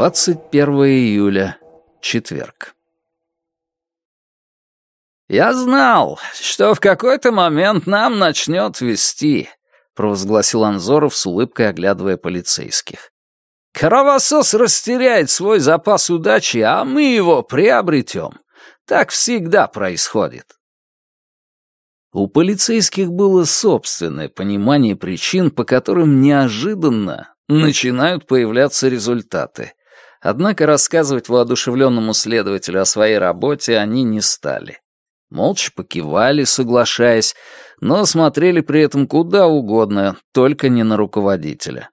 21 июля, четверг. «Я знал, что в какой-то момент нам начнет вести», — провозгласил Анзоров с улыбкой, оглядывая полицейских. «Кровосос растеряет свой запас удачи, а мы его приобретем. Так всегда происходит». У полицейских было собственное понимание причин, по которым неожиданно начинают появляться результаты. Однако рассказывать воодушевленному следователю о своей работе они не стали. Молча покивали, соглашаясь, но смотрели при этом куда угодно, только не на руководителя.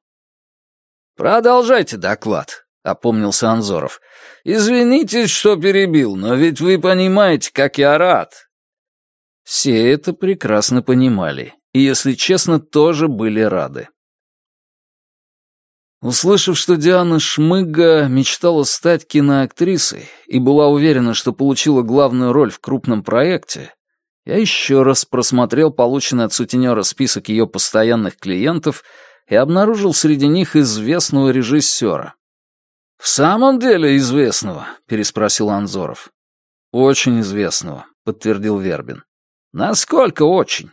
«Продолжайте доклад», — опомнился Анзоров. «Извините, что перебил, но ведь вы понимаете, как я рад». Все это прекрасно понимали, и, если честно, тоже были рады. Услышав, что Диана Шмыга мечтала стать киноактрисой и была уверена, что получила главную роль в крупном проекте, я еще раз просмотрел полученный от сутенера список ее постоянных клиентов и обнаружил среди них известного режиссера. «В самом деле известного?» — переспросил Анзоров. «Очень известного», — подтвердил Вербин. «Насколько очень?»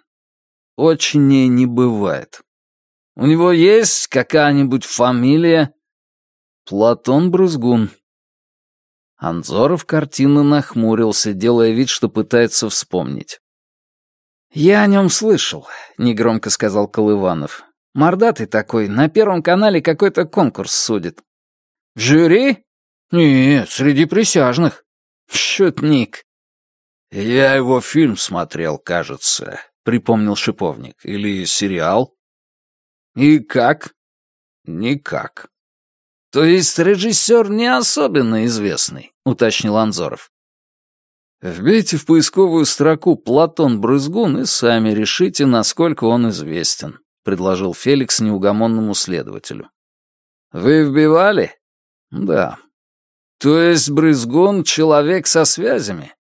«Очень не бывает». У него есть какая-нибудь фамилия?» «Платон Брызгун». Анзоров картинно нахмурился, делая вид, что пытается вспомнить. «Я о нем слышал», — негромко сказал Колыванов. «Мордатый такой, на Первом канале какой-то конкурс судит». «В жюри?» «Нет, среди присяжных». «Шутник». «Я его фильм смотрел, кажется», — припомнил Шиповник. «Или сериал?» «И как?» «Никак». «То есть режиссер не особенно известный», — уточнил Анзоров. Вбейте в поисковую строку «Платон Брызгун» и сами решите, насколько он известен», — предложил Феликс неугомонному следователю. «Вы вбивали?» «Да». «То есть Брызгун — человек со связями?»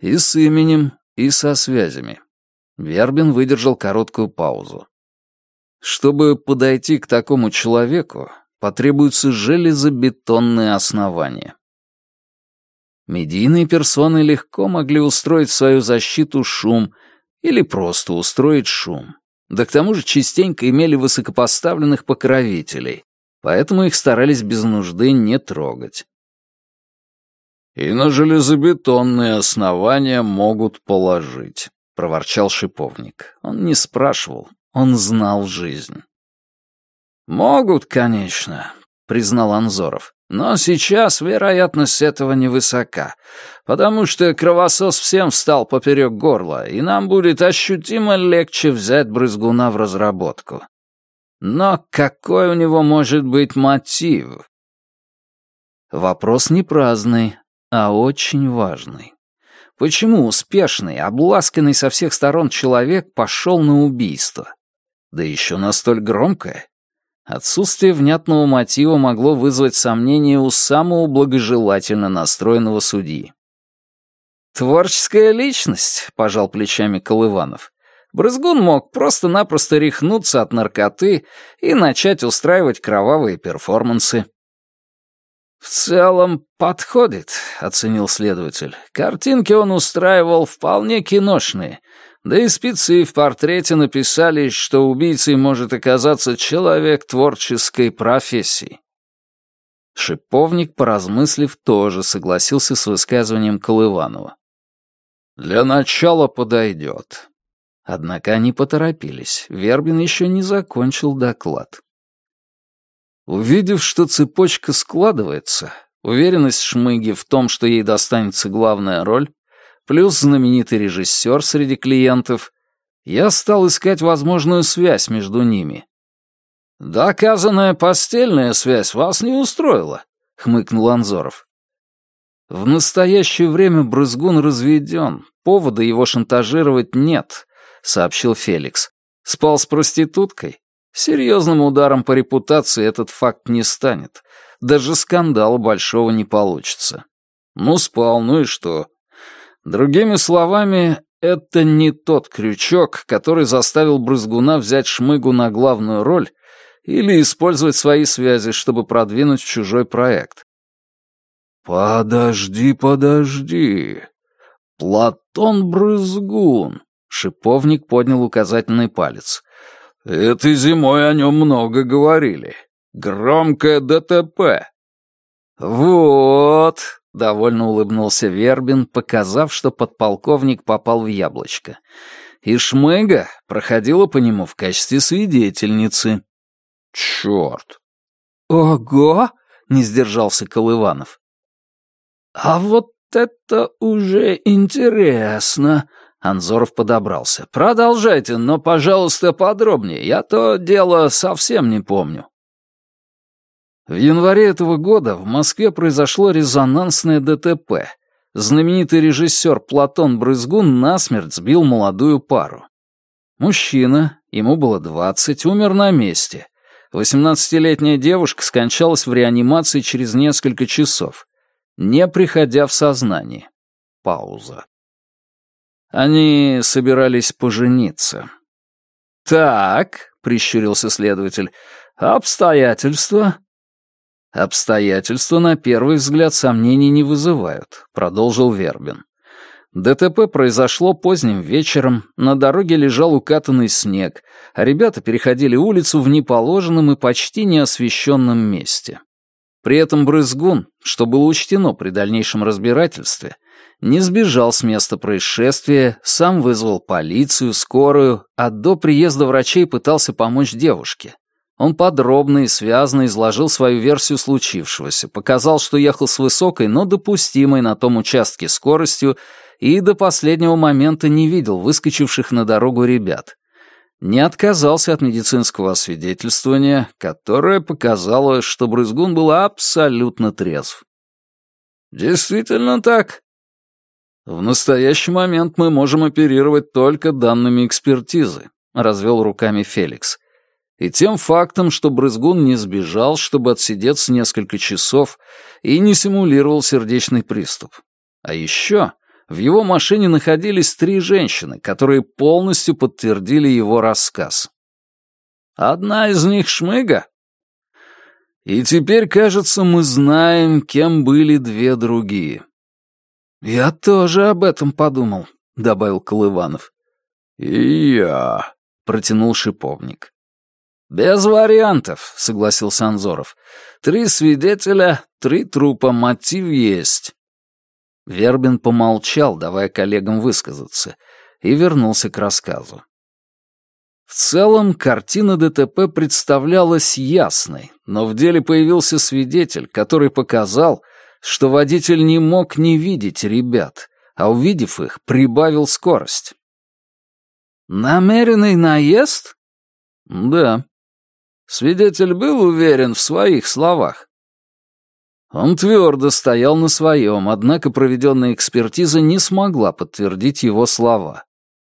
«И с именем, и со связями». Вербин выдержал короткую паузу. Чтобы подойти к такому человеку, потребуются железобетонные основания. Медийные персоны легко могли устроить в свою защиту шум или просто устроить шум. Да к тому же частенько имели высокопоставленных покровителей, поэтому их старались без нужды не трогать. «И на железобетонные основания могут положить», — проворчал шиповник. Он не спрашивал, он знал жизнь. «Могут, конечно», — признал Анзоров. «Но сейчас вероятность этого невысока, потому что кровосос всем встал поперек горла, и нам будет ощутимо легче взять брызгуна в разработку. Но какой у него может быть мотив?» Вопрос не праздный, а очень важный. Почему успешный, обласканный со всех сторон человек пошел на убийство? Да еще настолько громкое. Отсутствие внятного мотива могло вызвать сомнения у самого благожелательно настроенного судьи. «Творческая личность», — пожал плечами Колыванов. Брызгун мог просто-напросто рехнуться от наркоты и начать устраивать кровавые перформансы. «В целом подходит», — оценил следователь. «Картинки он устраивал вполне киношные, да и спецы в портрете написали, что убийцей может оказаться человек творческой профессии. Шиповник, поразмыслив, тоже согласился с высказыванием Колыванова. «Для начала подойдет». Однако они поторопились. Вербин еще не закончил доклад. Увидев, что цепочка складывается, уверенность Шмыги в том, что ей достанется главная роль, плюс знаменитый режиссер среди клиентов, я стал искать возможную связь между ними. «Доказанная постельная связь вас не устроила», — хмыкнул Анзоров. «В настоящее время Брызгун разведен, повода его шантажировать нет», — сообщил Феликс. «Спал с проституткой? Серьезным ударом по репутации этот факт не станет. Даже скандала большого не получится. Ну, спал, ну и что? Другими словами, это не тот крючок, который заставил Брызгуна взять Шмыгу на главную роль или использовать свои связи, чтобы продвинуть чужой проект. «Подожди, подожди. Платон Брызгун!» Шиповник поднял указательный палец. «Этой зимой о нем много говорили. Громкое ДТП». «Вот», — довольно улыбнулся Вербин, показав, что подполковник попал в яблочко. И Шмыга проходила по нему в качестве свидетельницы. «Черт!» «Ого!» — не сдержался Колыванов. «А вот это уже интересно!» Анзоров подобрался. «Продолжайте, но, пожалуйста, подробнее. Я то дело совсем не помню». В январе этого года в Москве произошло резонансное ДТП. Знаменитый режиссер Платон Брызгун насмерть сбил молодую пару. Мужчина, ему было двадцать, умер на месте. Восемнадцатилетняя девушка скончалась в реанимации через несколько часов не приходя в сознание. Пауза. Они собирались пожениться. «Так», — прищурился следователь, — «обстоятельства?» «Обстоятельства, на первый взгляд, сомнений не вызывают», — продолжил Вербин. ДТП произошло поздним вечером, на дороге лежал укатанный снег, а ребята переходили улицу в неположенном и почти неосвещенном месте. При этом Брызгун, что было учтено при дальнейшем разбирательстве, не сбежал с места происшествия, сам вызвал полицию, скорую, а до приезда врачей пытался помочь девушке. Он подробно и связно изложил свою версию случившегося, показал, что ехал с высокой, но допустимой на том участке скоростью и до последнего момента не видел выскочивших на дорогу ребят не отказался от медицинского освидетельствования, которое показало, что Брызгун был абсолютно трезв. «Действительно так?» «В настоящий момент мы можем оперировать только данными экспертизы», — развел руками Феликс. «И тем фактом, что Брызгун не сбежал, чтобы отсидеться несколько часов и не симулировал сердечный приступ. А еще в его машине находились три женщины, которые полностью подтвердили его рассказ. Одна из них Шмыга. И теперь, кажется, мы знаем, кем были две другие. «Я тоже об этом подумал», — добавил Колыванов. «И я», — протянул шиповник. «Без вариантов», — согласился Анзоров. «Три свидетеля, три трупа, мотив есть». Вербин помолчал, давая коллегам высказаться, и вернулся к рассказу. В целом, картина ДТП представлялась ясной, но в деле появился свидетель, который показал, что водитель не мог не видеть ребят, а увидев их, прибавил скорость. «Намеренный наезд?» «Да». Свидетель был уверен в своих словах. Он твердо стоял на своем, однако проведенная экспертиза не смогла подтвердить его слова.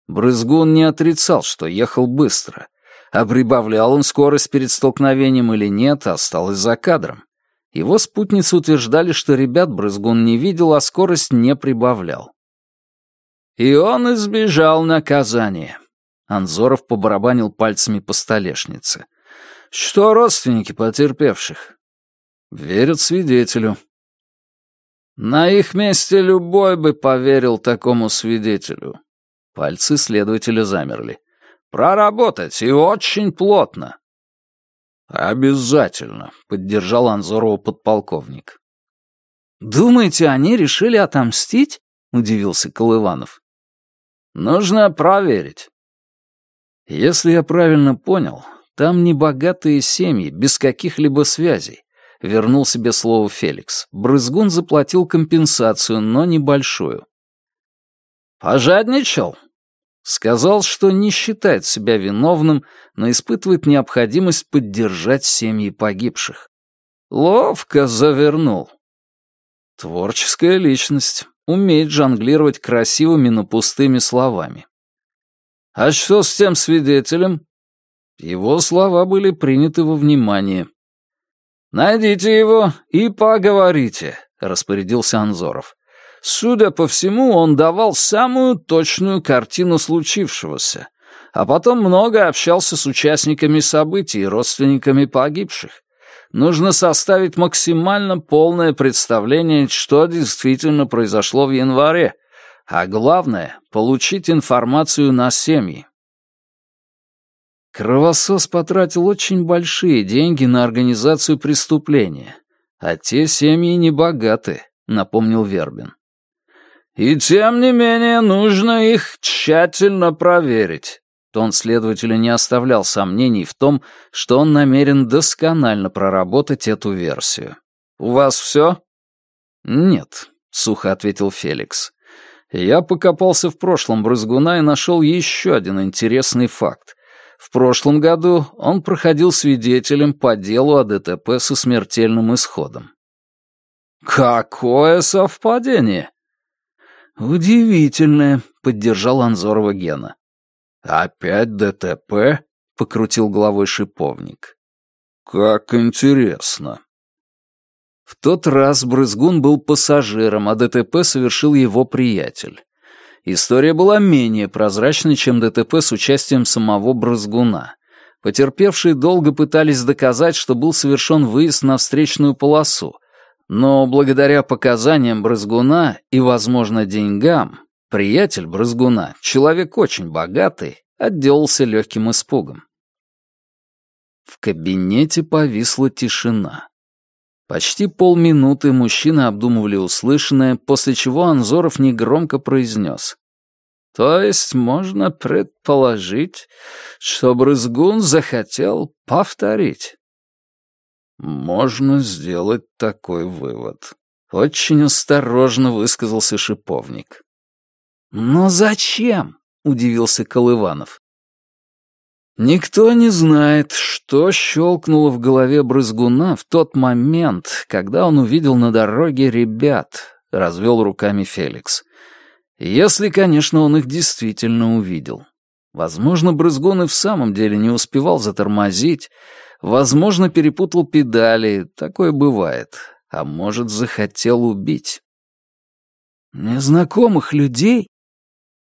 Брызгун не отрицал, что ехал быстро. А прибавлял он скорость перед столкновением или нет, осталось за кадром. Его спутницы утверждали, что ребят Брызгун не видел, а скорость не прибавлял. И он избежал наказания. Анзоров побарабанил пальцами по столешнице. Что родственники потерпевших? Верят свидетелю. На их месте любой бы поверил такому свидетелю. Пальцы следователя замерли. Проработать и очень плотно. «Обязательно», — поддержал Анзорова подполковник. «Думаете, они решили отомстить?» — удивился Колыванов. «Нужно проверить». «Если я правильно понял, там небогатые семьи, без каких-либо связей, — вернул себе слово Феликс. Брызгун заплатил компенсацию, но небольшую. «Пожадничал?» Сказал, что не считает себя виновным, но испытывает необходимость поддержать семьи погибших. Ловко завернул. Творческая личность, умеет жонглировать красивыми, но пустыми словами. А что с тем свидетелем? Его слова были приняты во внимание. «Найдите его и поговорите», — распорядился Анзоров. Судя по всему, он давал самую точную картину случившегося. А потом много общался с участниками событий и родственниками погибших. Нужно составить максимально полное представление, что действительно произошло в январе, а главное — получить информацию на семьи. Кровосос потратил очень большие деньги на организацию преступления, а те семьи не богаты, напомнил Вербин. И тем не менее нужно их тщательно проверить. Тон следователя не оставлял сомнений в том, что он намерен досконально проработать эту версию. «У вас все?» «Нет», — сухо ответил Феликс. «Я покопался в прошлом брызгуна и нашел еще один интересный факт. В прошлом году он проходил свидетелем по делу о ДТП со смертельным исходом. «Какое совпадение!» «Удивительное», — поддержал Анзорова Гена. «Опять ДТП?» — покрутил головой шиповник. «Как интересно». В тот раз Брызгун был пассажиром, а ДТП совершил его приятель. История была менее прозрачной, чем ДТП с участием самого Брызгуна. Потерпевшие долго пытались доказать, что был совершен выезд на встречную полосу, но благодаря показаниям Брызгуна и, возможно, деньгам, приятель Брызгуна, человек очень богатый, отделался легким испугом. В кабинете повисла тишина. Почти полминуты мужчины обдумывали услышанное, после чего Анзоров негромко произнес. «То есть можно предположить, что Брызгун захотел повторить?» «Можно сделать такой вывод», — очень осторожно высказался шиповник. «Но зачем?» — удивился Колыванов. Никто не знает, что щелкнуло в голове брызгуна в тот момент, когда он увидел на дороге ребят, — развел руками Феликс. Если, конечно, он их действительно увидел. Возможно, брызгун и в самом деле не успевал затормозить, возможно, перепутал педали, такое бывает, а может, захотел убить. Незнакомых людей?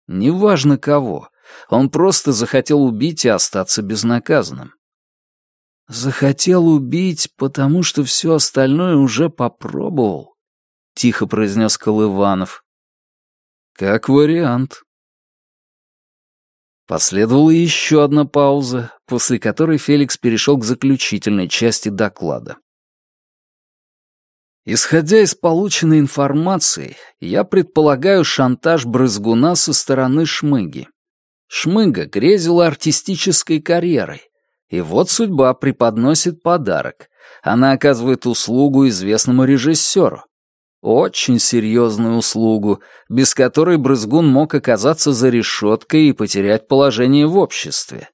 Неважно кого, он просто захотел убить и остаться безнаказанным. «Захотел убить, потому что все остальное уже попробовал», — тихо произнес Колыванов. «Как вариант». Последовала еще одна пауза, после которой Феликс перешел к заключительной части доклада. Исходя из полученной информации, я предполагаю шантаж брызгуна со стороны Шмыги. Шмыга грезила артистической карьерой. И вот судьба преподносит подарок. Она оказывает услугу известному режиссеру. Очень серьезную услугу, без которой Брызгун мог оказаться за решеткой и потерять положение в обществе.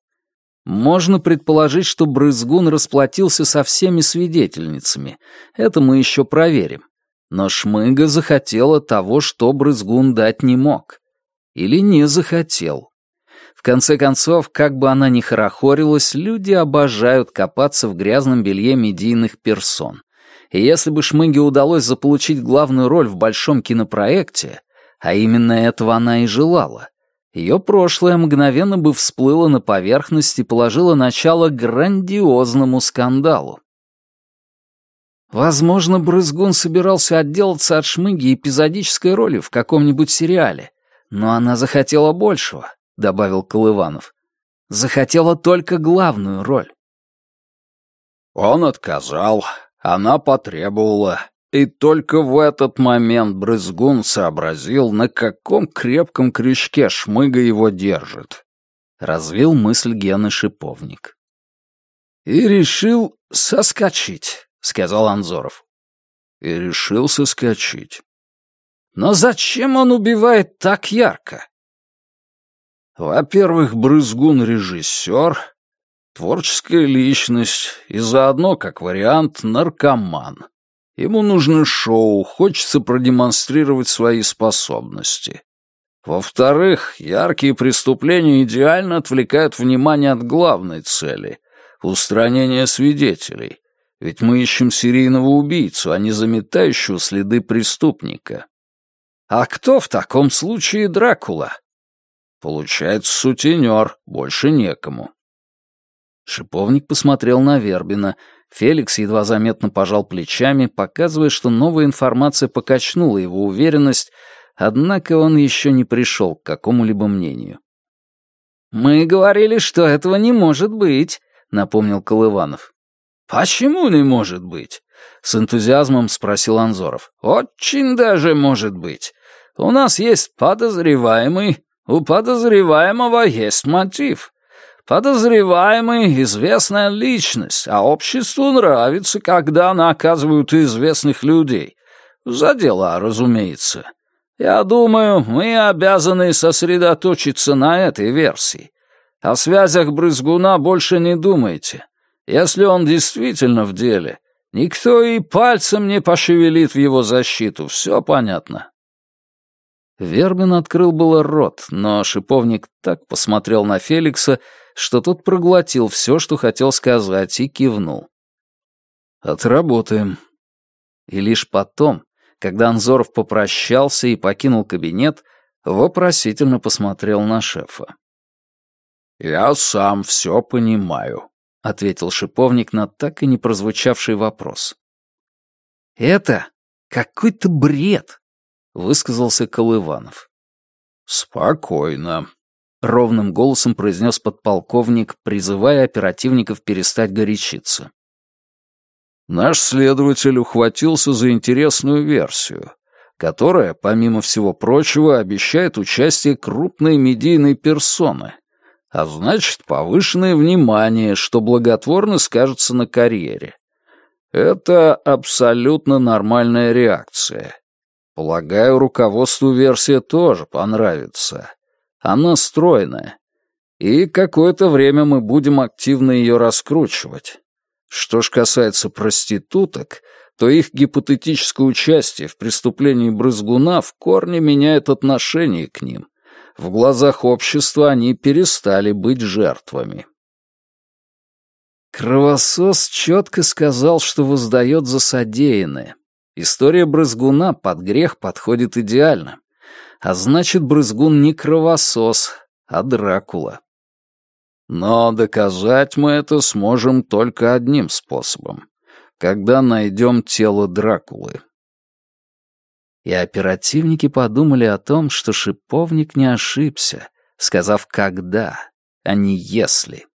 Можно предположить, что Брызгун расплатился со всеми свидетельницами. Это мы еще проверим. Но Шмыга захотела того, что Брызгун дать не мог. Или не захотел. В конце концов, как бы она ни хорохорилась, люди обожают копаться в грязном белье медийных персон. И если бы Шмыге удалось заполучить главную роль в большом кинопроекте, а именно этого она и желала, ее прошлое мгновенно бы всплыло на поверхность и положило начало грандиозному скандалу. Возможно, Брызгун собирался отделаться от Шмыги эпизодической роли в каком-нибудь сериале, но она захотела большего добавил Колыванов. Захотела только главную роль. Он отказал, она потребовала, и только в этот момент Брызгун сообразил, на каком крепком крючке шмыга его держит. Развил мысль Гены Шиповник. «И решил соскочить», — сказал Анзоров. «И решил соскочить». «Но зачем он убивает так ярко? Во-первых, Брызгун — режиссер, творческая личность и заодно, как вариант, наркоман. Ему нужно шоу, хочется продемонстрировать свои способности. Во-вторых, яркие преступления идеально отвлекают внимание от главной цели — устранения свидетелей. Ведь мы ищем серийного убийцу, а не заметающего следы преступника. А кто в таком случае Дракула? Получается сутенер, больше некому. Шиповник посмотрел на Вербина. Феликс едва заметно пожал плечами, показывая, что новая информация покачнула его уверенность, однако он еще не пришел к какому-либо мнению. «Мы говорили, что этого не может быть», — напомнил Колыванов. «Почему не может быть?» — с энтузиазмом спросил Анзоров. «Очень даже может быть. У нас есть подозреваемый, у подозреваемого есть мотив. Подозреваемый — известная личность, а обществу нравится, когда наказывают известных людей. За дела, разумеется. Я думаю, мы обязаны сосредоточиться на этой версии. О связях Брызгуна больше не думайте. Если он действительно в деле, никто и пальцем не пошевелит в его защиту, все понятно. Вербин открыл было рот, но шиповник так посмотрел на Феликса, что тот проглотил все, что хотел сказать, и кивнул. «Отработаем». И лишь потом, когда Анзоров попрощался и покинул кабинет, вопросительно посмотрел на шефа. «Я сам все понимаю», — ответил шиповник на так и не прозвучавший вопрос. «Это какой-то бред», — высказался Колыванов. «Спокойно», — ровным голосом произнес подполковник, призывая оперативников перестать горячиться. Наш следователь ухватился за интересную версию, которая, помимо всего прочего, обещает участие крупной медийной персоны, а значит, повышенное внимание, что благотворно скажется на карьере. Это абсолютно нормальная реакция. Полагаю, руководству версия тоже понравится. Она стройная. И какое-то время мы будем активно ее раскручивать. Что ж касается проституток, то их гипотетическое участие в преступлении брызгуна в корне меняет отношение к ним. В глазах общества они перестали быть жертвами. Кровосос четко сказал, что воздает за содеянное. История брызгуна под грех подходит идеально. А значит, брызгун не кровосос, а Дракула. Но доказать мы это сможем только одним способом. Когда найдем тело Дракулы. И оперативники подумали о том, что шиповник не ошибся, сказав «когда», а не «если».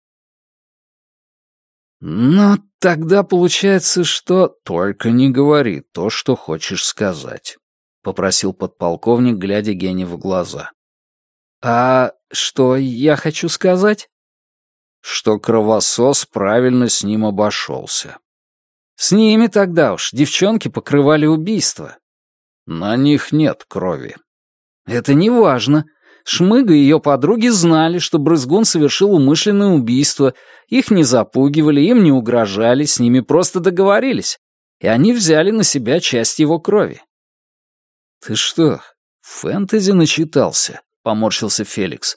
Но тогда получается, что «только не говори то, что хочешь сказать», — попросил подполковник, глядя Гене в глаза. «А что я хочу сказать?» что кровосос правильно с ним обошелся. С ними тогда уж девчонки покрывали убийство. На них нет крови. Это не важно. Шмыга и ее подруги знали, что Брызгун совершил умышленное убийство. Их не запугивали, им не угрожали, с ними просто договорились. И они взяли на себя часть его крови. «Ты что, фэнтези начитался?» — поморщился Феликс.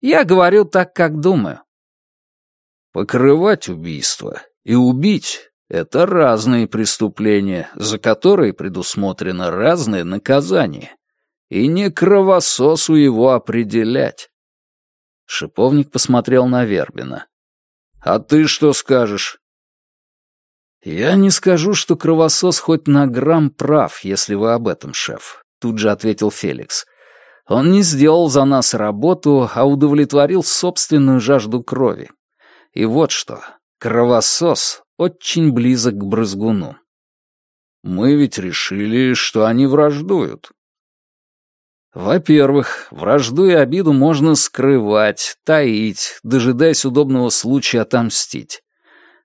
«Я говорю так, как думаю. Покрывать убийство и убить — это разные преступления, за которые предусмотрено разное наказание. И не кровососу его определять. Шиповник посмотрел на Вербина. «А ты что скажешь?» «Я не скажу, что кровосос хоть на грамм прав, если вы об этом, шеф», — тут же ответил Феликс. «Он не сделал за нас работу, а удовлетворил собственную жажду крови. И вот что, кровосос очень близок к брызгуну. Мы ведь решили, что они враждуют. Во-первых, вражду и обиду можно скрывать, таить, дожидаясь удобного случая отомстить.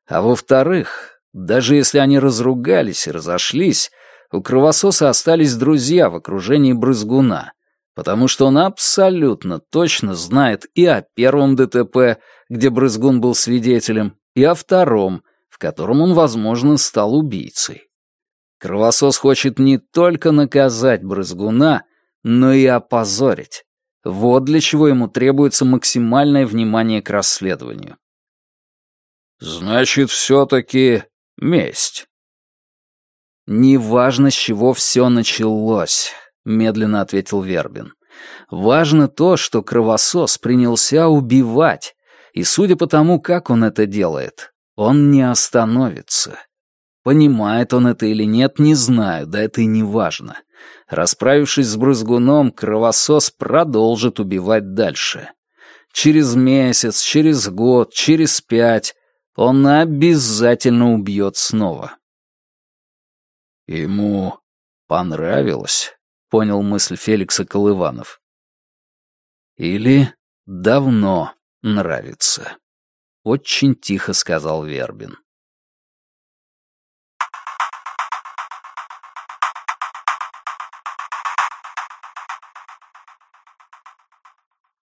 А во-вторых, даже если они разругались и разошлись, у кровососа остались друзья в окружении брызгуна, потому что он абсолютно точно знает и о первом ДТП, где Брызгун был свидетелем, и о втором, в котором он, возможно, стал убийцей. Кровосос хочет не только наказать Брызгуна, но и опозорить. Вот для чего ему требуется максимальное внимание к расследованию. «Значит, все-таки месть». «Неважно, с чего все началось», — медленно ответил Вербин. Важно то, что кровосос принялся убивать, и судя по тому, как он это делает, он не остановится. Понимает он это или нет, не знаю, да это и не важно. Расправившись с брызгуном, кровосос продолжит убивать дальше. Через месяц, через год, через пять он обязательно убьет снова. Ему понравилось, понял мысль Феликса Колыванов. Или давно нравится. Очень тихо сказал Вербин.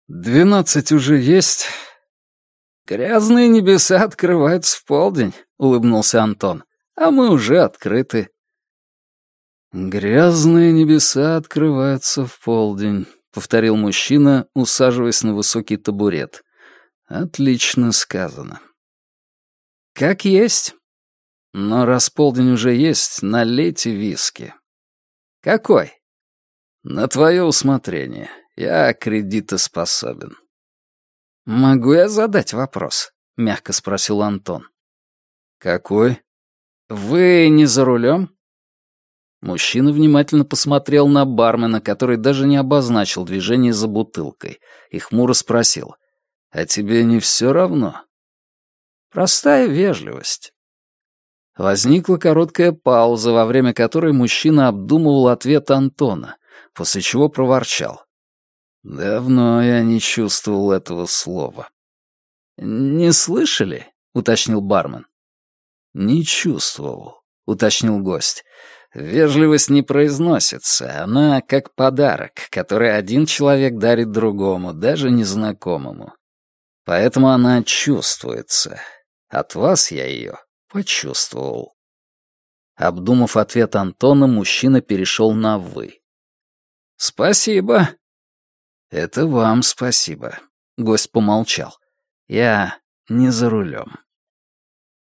«Двенадцать уже есть?» «Грязные небеса открываются в полдень», — улыбнулся Антон. «А мы уже открыты». «Грязные небеса открываются в полдень», — повторил мужчина, усаживаясь на высокий табурет. «Отлично сказано». «Как есть. Но раз полдень уже есть, налейте виски». «Какой?» «На твое усмотрение. Я кредитоспособен». «Могу я задать вопрос?» — мягко спросил Антон. «Какой?» «Вы не за рулем?» Мужчина внимательно посмотрел на бармена, который даже не обозначил движение за бутылкой, и хмуро спросил. «А тебе не все равно?» «Простая вежливость». Возникла короткая пауза, во время которой мужчина обдумывал ответ Антона, после чего проворчал. Давно я не чувствовал этого слова. «Не слышали?» — уточнил бармен. «Не чувствовал», — уточнил гость. «Вежливость не произносится. Она как подарок, который один человек дарит другому, даже незнакомому. Поэтому она чувствуется. От вас я ее почувствовал». Обдумав ответ Антона, мужчина перешел на «вы». «Спасибо», «Это вам спасибо», — гость помолчал. «Я не за рулем».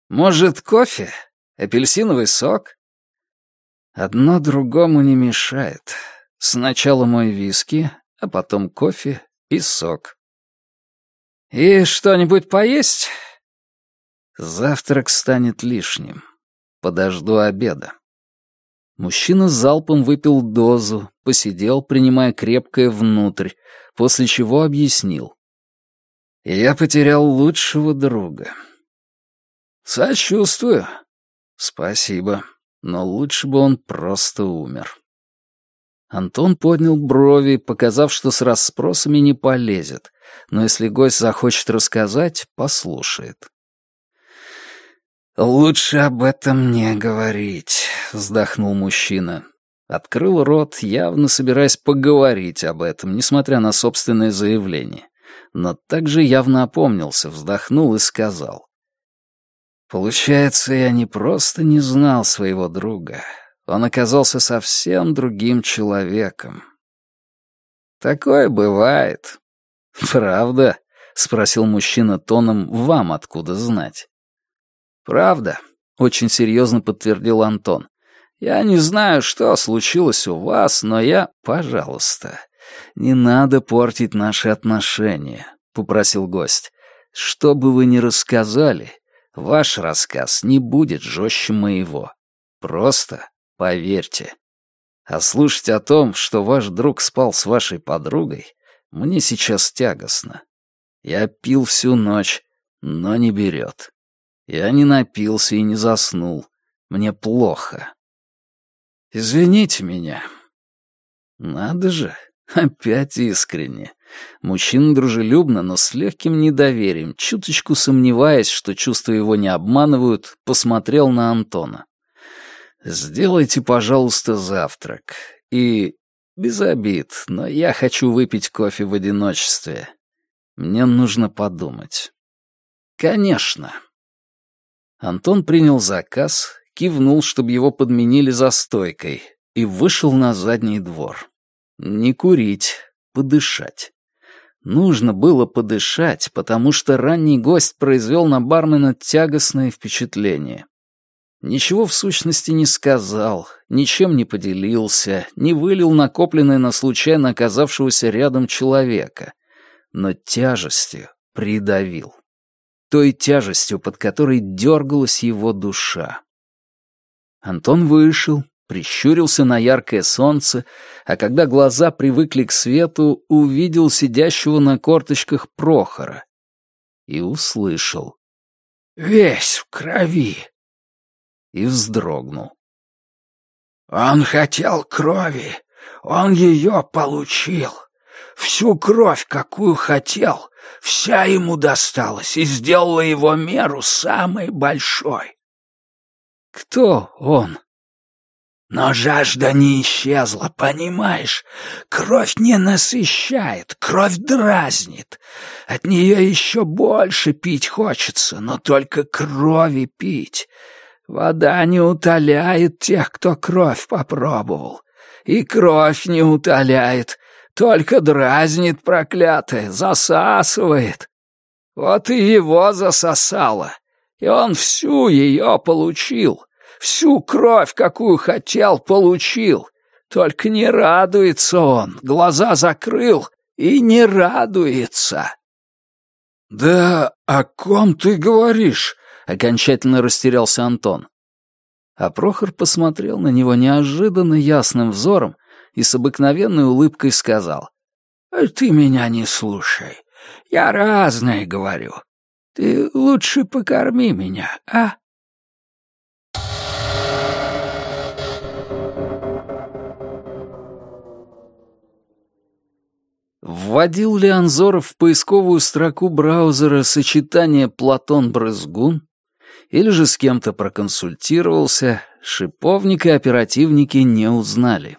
«Может, кофе? Апельсиновый сок?» «Одно другому не мешает. Сначала мой виски, а потом кофе и сок». «И что-нибудь поесть?» «Завтрак станет лишним. Подожду обеда». Мужчина залпом выпил дозу, посидел, принимая крепкое внутрь, после чего объяснил. «Я потерял лучшего друга». «Сочувствую». «Спасибо, но лучше бы он просто умер». Антон поднял брови, показав, что с расспросами не полезет, но если гость захочет рассказать, послушает. «Лучше об этом не говорить», — вздохнул мужчина. Открыл рот, явно собираясь поговорить об этом, несмотря на собственное заявление. Но также явно опомнился, вздохнул и сказал. «Получается, я не просто не знал своего друга. Он оказался совсем другим человеком». «Такое бывает». «Правда?» — спросил мужчина тоном «Вам откуда знать?» «Правда», — очень серьезно подтвердил Антон. «Я не знаю, что случилось у вас, но я... Пожалуйста, не надо портить наши отношения», — попросил гость. «Что бы вы ни рассказали, ваш рассказ не будет жестче моего. Просто поверьте. А слушать о том, что ваш друг спал с вашей подругой, мне сейчас тягостно. Я пил всю ночь, но не берет. Я не напился и не заснул. Мне плохо. Извините меня. Надо же, опять искренне. Мужчина дружелюбно, но с легким недоверием, чуточку сомневаясь, что чувства его не обманывают, посмотрел на Антона. «Сделайте, пожалуйста, завтрак. И без обид, но я хочу выпить кофе в одиночестве. Мне нужно подумать». «Конечно», Антон принял заказ, кивнул, чтобы его подменили за стойкой, и вышел на задний двор. Не курить, подышать. Нужно было подышать, потому что ранний гость произвел на бармена тягостное впечатление. Ничего в сущности не сказал, ничем не поделился, не вылил накопленное на случайно оказавшегося рядом человека, но тяжестью придавил. Той тяжестью, под которой дергалась его душа. Антон вышел, прищурился на яркое солнце, а когда глаза привыкли к свету, увидел сидящего на корточках Прохора и услышал. «Весь в крови!» и вздрогнул. «Он хотел крови, он ее получил. Всю кровь, какую хотел, вся ему досталась и сделала его меру самой большой». «Кто он?» Но жажда не исчезла, понимаешь? Кровь не насыщает, кровь дразнит. От нее еще больше пить хочется, но только крови пить. Вода не утоляет тех, кто кровь попробовал. И кровь не утоляет, только дразнит проклятое, засасывает. Вот и его засосало, и он всю ее получил, всю кровь, какую хотел, получил. Только не радуется он, глаза закрыл и не радуется. «Да о ком ты говоришь?» — окончательно растерялся Антон. А Прохор посмотрел на него неожиданно ясным взором и с обыкновенной улыбкой сказал. «Ты меня не слушай. Я разное говорю. Ты лучше покорми меня, а?» Вводил ли Анзоров в поисковую строку браузера сочетание «Платон-Брызгун» или же с кем-то проконсультировался, шиповник и оперативники не узнали.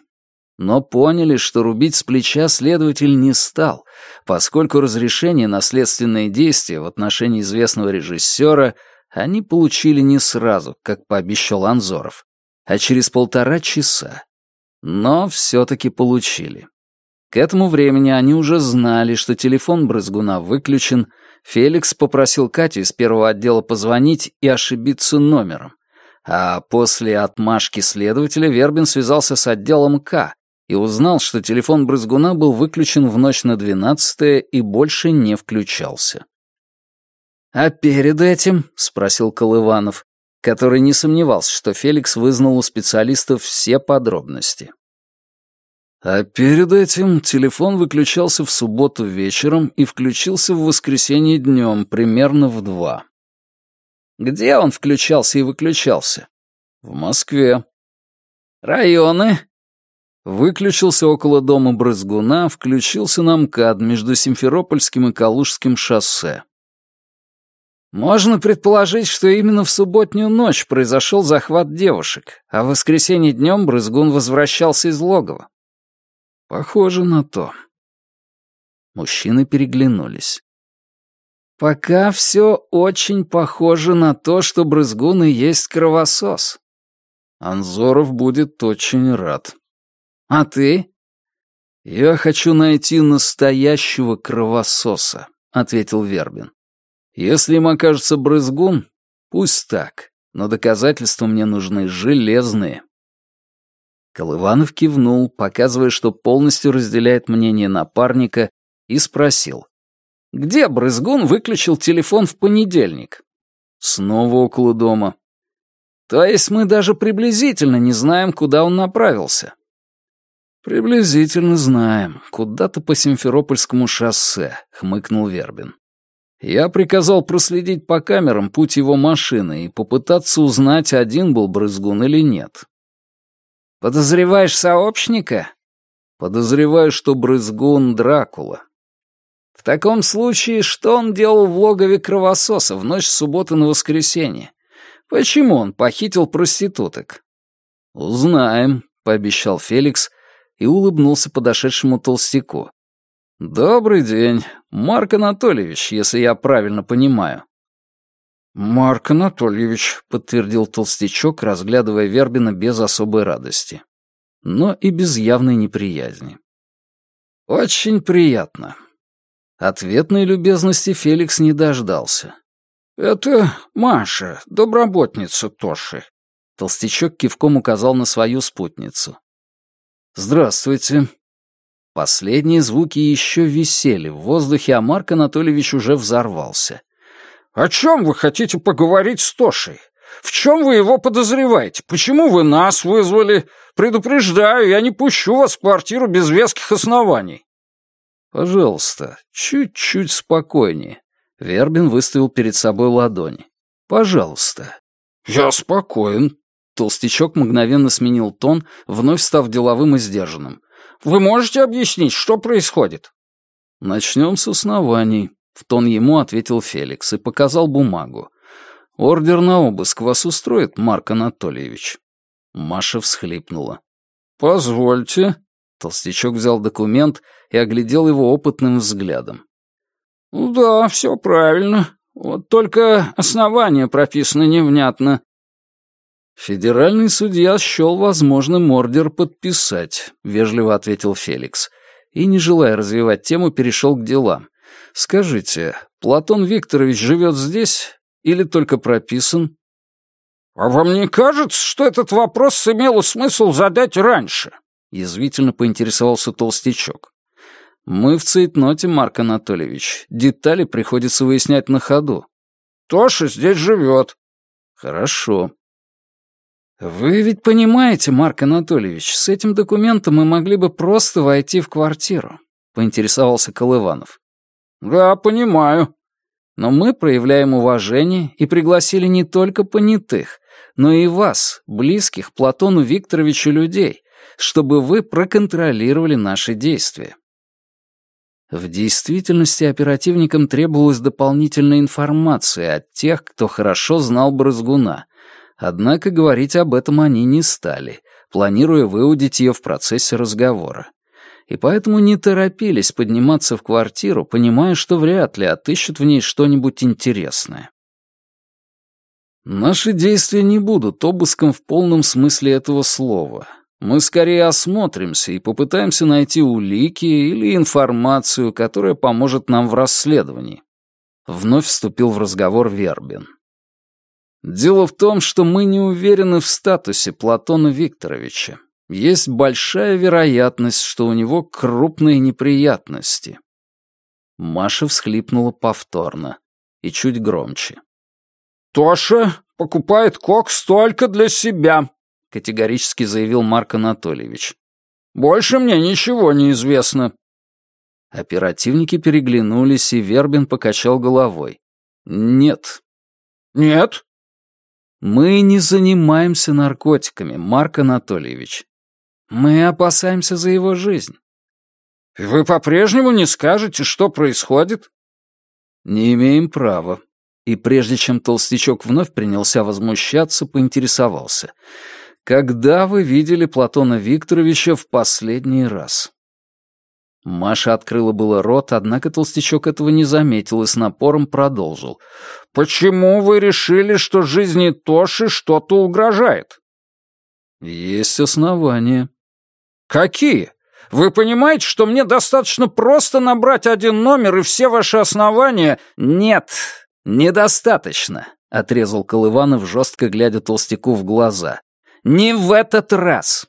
Но поняли, что рубить с плеча следователь не стал, поскольку разрешение на следственные действия в отношении известного режиссера они получили не сразу, как пообещал Анзоров, а через полтора часа. Но все-таки получили. К этому времени они уже знали, что телефон Брызгуна выключен, Феликс попросил Катю из первого отдела позвонить и ошибиться номером. А после отмашки следователя Вербин связался с отделом К и узнал, что телефон Брызгуна был выключен в ночь на 12 и больше не включался. «А перед этим?» — спросил Колыванов, который не сомневался, что Феликс вызнал у специалистов все подробности. А перед этим телефон выключался в субботу вечером и включился в воскресенье днем, примерно в два. Где он включался и выключался? В Москве. Районы? Выключился около дома Брызгуна, включился на МКАД между Симферопольским и Калужским шоссе. Можно предположить, что именно в субботнюю ночь произошел захват девушек, а в воскресенье днем Брызгун возвращался из логова. Похоже на то. Мужчины переглянулись. Пока все очень похоже на то, что брызгун и есть кровосос. Анзоров будет очень рад. А ты? Я хочу найти настоящего кровососа, ответил Вербин. Если им окажется брызгун, пусть так, но доказательства мне нужны железные. Колыванов кивнул, показывая, что полностью разделяет мнение напарника, и спросил. «Где Брызгун выключил телефон в понедельник?» «Снова около дома». «То есть мы даже приблизительно не знаем, куда он направился?» «Приблизительно знаем. Куда-то по Симферопольскому шоссе», — хмыкнул Вербин. «Я приказал проследить по камерам путь его машины и попытаться узнать, один был Брызгун или нет. Подозреваешь сообщника? Подозреваю, что брызгун Дракула. В таком случае, что он делал в логове кровососа в ночь с субботы на воскресенье? Почему он похитил проституток? Узнаем, пообещал Феликс и улыбнулся подошедшему толстяку. «Добрый день, Марк Анатольевич, если я правильно понимаю». «Марк Анатольевич», — подтвердил толстячок, разглядывая Вербина без особой радости. Но и без явной неприязни. «Очень приятно». Ответной любезности Феликс не дождался. «Это Маша, домработница Тоши. Толстячок кивком указал на свою спутницу. «Здравствуйте». Последние звуки еще висели в воздухе, а Марк Анатольевич уже взорвался. «О чем вы хотите поговорить с Тошей? В чем вы его подозреваете? Почему вы нас вызвали? Предупреждаю, я не пущу вас в квартиру без веских оснований». «Пожалуйста, чуть-чуть спокойнее». Вербин выставил перед собой ладони. «Пожалуйста». «Я спокоен». Толстячок мгновенно сменил тон, вновь став деловым и сдержанным. «Вы можете объяснить, что происходит?» «Начнем с оснований», — в тон ему ответил Феликс и показал бумагу. «Ордер на обыск вас устроит, Марк Анатольевич?» Маша всхлипнула. «Позвольте». Толстячок взял документ и оглядел его опытным взглядом. «Да, все правильно. Вот только основание прописано невнятно». «Федеральный судья счел возможным ордер подписать», — вежливо ответил Феликс. И, не желая развивать тему, перешел к делам. «Скажите, Платон Викторович живет здесь или только прописан?» «А вам не кажется, что этот вопрос имело смысл задать раньше?» — язвительно поинтересовался толстячок. «Мы в цейтноте, Марк Анатольевич. Детали приходится выяснять на ходу». «Тоша здесь живет». «Хорошо». «Вы ведь понимаете, Марк Анатольевич, с этим документом мы могли бы просто войти в квартиру», — поинтересовался Колыванов. «Да, понимаю», но мы проявляем уважение и пригласили не только понятых, но и вас, близких Платону Викторовичу людей, чтобы вы проконтролировали наши действия. В действительности оперативникам требовалась дополнительная информация от тех, кто хорошо знал Брызгуна, однако говорить об этом они не стали, планируя выудить ее в процессе разговора и поэтому не торопились подниматься в квартиру, понимая, что вряд ли отыщут в ней что-нибудь интересное. Наши действия не будут обыском в полном смысле этого слова. Мы скорее осмотримся и попытаемся найти улики или информацию, которая поможет нам в расследовании. Вновь вступил в разговор Вербин. Дело в том, что мы не уверены в статусе Платона Викторовича есть большая вероятность, что у него крупные неприятности. Маша всхлипнула повторно и чуть громче. «Тоша покупает кокс только для себя», — категорически заявил Марк Анатольевич. «Больше мне ничего не известно». Оперативники переглянулись, и Вербин покачал головой. «Нет». «Нет?» «Мы не занимаемся наркотиками, Марк Анатольевич. Мы опасаемся за его жизнь. Вы по-прежнему не скажете, что происходит? Не имеем права. И прежде чем толстячок вновь принялся возмущаться, поинтересовался. Когда вы видели Платона Викторовича в последний раз? Маша открыла было рот, однако толстячок этого не заметил и с напором продолжил. «Почему вы решили, что жизни Тоши что-то угрожает?» «Есть основания», «Какие? Вы понимаете, что мне достаточно просто набрать один номер и все ваши основания...» «Нет, недостаточно», — отрезал Колыванов, жестко глядя толстяку в глаза. «Не в этот раз».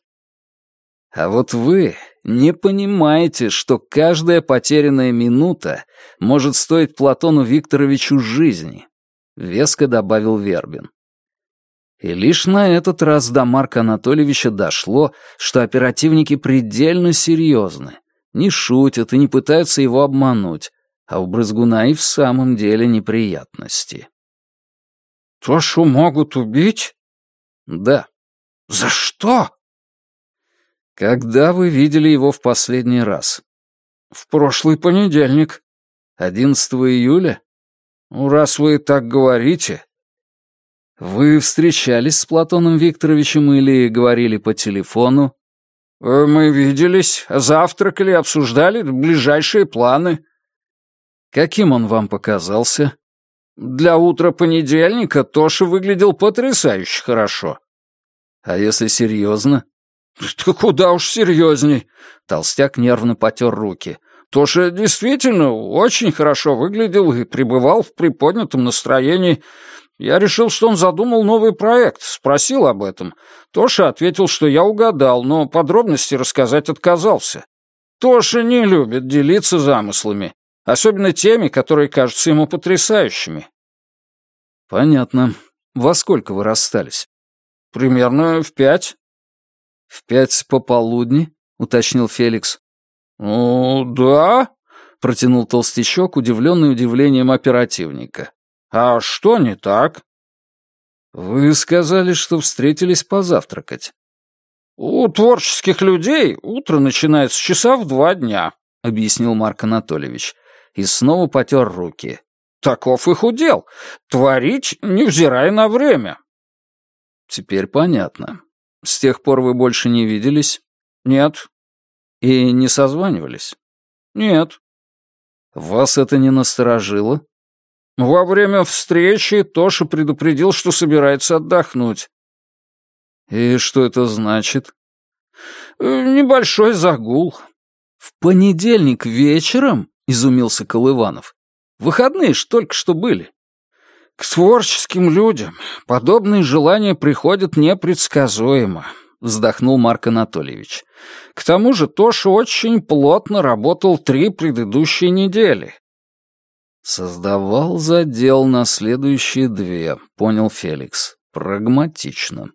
А вот вы не понимаете, что каждая потерянная минута может стоить Платону Викторовичу жизни, — веско добавил Вербин. И лишь на этот раз до Марка Анатольевича дошло, что оперативники предельно серьезны, не шутят и не пытаются его обмануть, а у Брызгуна и в самом деле неприятности. «То, что могут убить?» «Да». «За что?» «Когда вы видели его в последний раз?» «В прошлый понедельник». «11 июля?» «Ну, раз вы так говорите...» «Вы встречались с Платоном Викторовичем или говорили по телефону?» э, «Мы виделись, завтракали, обсуждали ближайшие планы». «Каким он вам показался?» «Для утра понедельника Тоша выглядел потрясающе хорошо». «А если серьезно?» «Да куда уж серьезней!» Толстяк нервно потер руки. Тоша действительно очень хорошо выглядел и пребывал в приподнятом настроении. Я решил, что он задумал новый проект, спросил об этом. Тоша ответил, что я угадал, но подробности рассказать отказался. Тоша не любит делиться замыслами, особенно теми, которые кажутся ему потрясающими. Понятно. Во сколько вы расстались? Примерно в пять. В пять пополудни, уточнил Феликс. Ну, да, протянул толстячок, удивленный удивлением оперативника. А что не так? Вы сказали, что встретились позавтракать. У творческих людей утро начинается часа в два дня, объяснил Марк Анатольевич. И снова потер руки. Таков их удел. Творить, невзирая на время. Теперь понятно. С тех пор вы больше не виделись? Нет. И не созванивались? Нет. Вас это не насторожило? Во время встречи Тоша предупредил, что собирается отдохнуть. И что это значит? Э, небольшой загул. В понедельник вечером? Изумился Колыванов. Выходные ж только что были. К творческим людям подобные желания приходят непредсказуемо, вздохнул Марк Анатольевич. К тому же Тоша очень плотно работал три предыдущие недели. Создавал задел на следующие две, понял Феликс. Прагматично.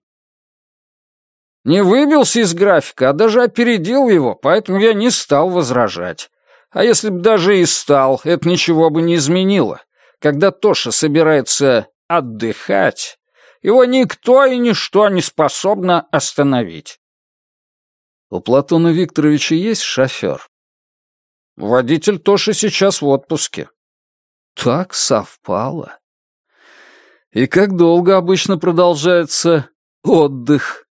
Не выбился из графика, а даже опередил его, поэтому я не стал возражать. А если бы даже и стал, это ничего бы не изменило. Когда Тоша собирается отдыхать, его никто и ничто не способно остановить. У Платона Викторовича есть шофер? Водитель Тоши сейчас в отпуске. Так совпало. И как долго обычно продолжается отдых?